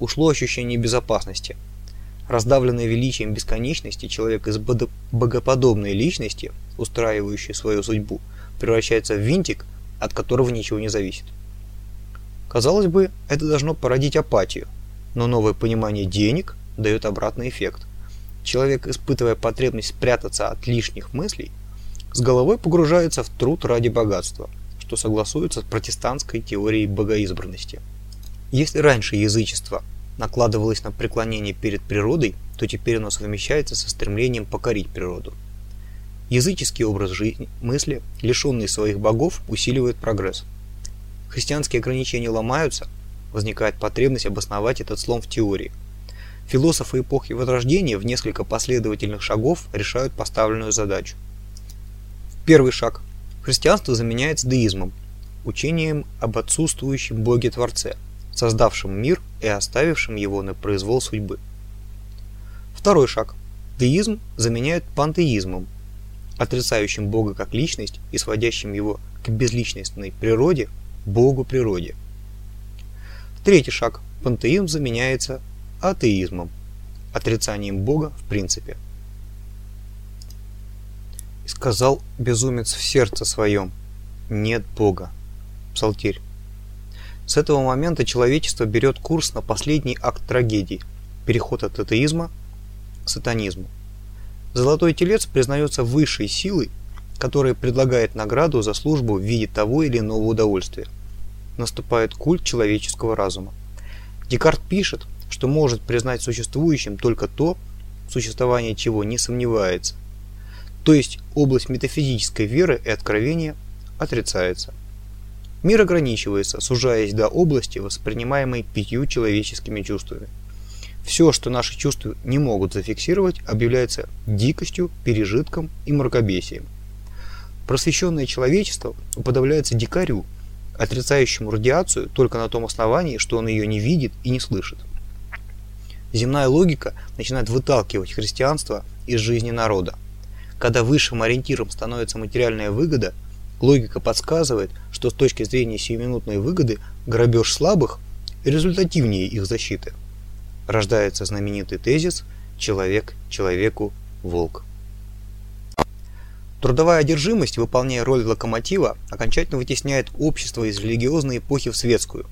Ушло ощущение безопасности. Раздавленный величием бесконечности, человек из богоподобной личности, устраивающей свою судьбу, превращается в винтик, от которого ничего не зависит. Казалось бы, это должно породить апатию, но новое понимание денег дает обратный эффект. Человек, испытывая потребность спрятаться от лишних мыслей, с головой погружается в труд ради богатства – что согласуется с протестантской теорией богоизбранности. Если раньше язычество накладывалось на преклонение перед природой, то теперь оно совмещается со стремлением покорить природу. Языческий образ жизни, мысли, лишенный своих богов, усиливает прогресс. Христианские ограничения ломаются, возникает потребность обосновать этот слом в теории. Философы эпохи Возрождения в несколько последовательных шагов решают поставленную задачу. Первый шаг Христианство заменяется деизмом, учением об отсутствующем Боге-Творце, создавшем мир и оставившем его на произвол судьбы. Второй шаг. Деизм заменяет пантеизмом, отрицающим Бога как личность и сводящим его к безличностной природе, Богу-природе. Третий шаг. Пантеизм заменяется атеизмом, отрицанием Бога в принципе. И сказал безумец в сердце своем, нет Бога. Псалтирь. С этого момента человечество берет курс на последний акт трагедии – переход от атеизма к сатанизму. Золотой телец признается высшей силой, которая предлагает награду за службу в виде того или иного удовольствия. Наступает культ человеческого разума. Декарт пишет, что может признать существующим только то, существование чего не сомневается. То есть область метафизической веры и откровения отрицается. Мир ограничивается, сужаясь до области, воспринимаемой пятью человеческими чувствами. Все, что наши чувства не могут зафиксировать, объявляется дикостью, пережитком и мракобесием. Просвещенное человечество уподобляется дикарю, отрицающему радиацию только на том основании, что он ее не видит и не слышит. Земная логика начинает выталкивать христианство из жизни народа. Когда высшим ориентиром становится материальная выгода – Логика подсказывает, что с точки зрения сиюминутной выгоды грабеж слабых результативнее их защиты. Рождается знаменитый тезис «человек человеку волк». Трудовая одержимость, выполняя роль локомотива, окончательно вытесняет общество из религиозной эпохи в светскую.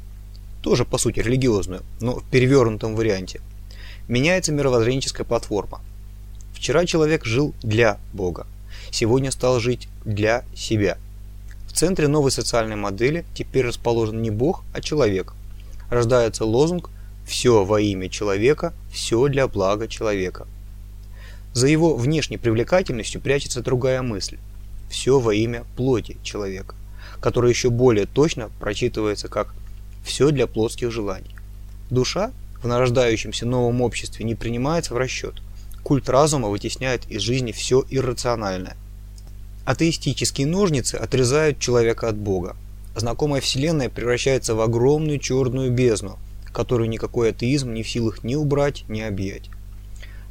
Тоже, по сути, религиозную, но в перевернутом варианте. Меняется мировоззренческая платформа. Вчера человек жил для Бога, сегодня стал жить для себя – в центре новой социальной модели теперь расположен не Бог, а человек. Рождается лозунг «Все во имя человека, все для блага человека». За его внешней привлекательностью прячется другая мысль – «Все во имя плоти человека», которая еще более точно прочитывается как «все для плотских желаний». Душа в нарождающемся новом обществе не принимается в расчет. Культ разума вытесняет из жизни все иррациональное – Атеистические ножницы отрезают человека от Бога. Знакомая Вселенная превращается в огромную черную бездну, которую никакой атеизм не в силах ни убрать, ни объять.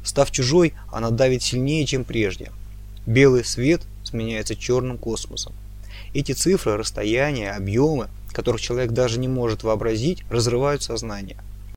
Став чужой, она давит сильнее, чем прежде. Белый свет сменяется черным космосом. Эти цифры, расстояния, объемы, которых человек даже не может вообразить, разрывают сознание –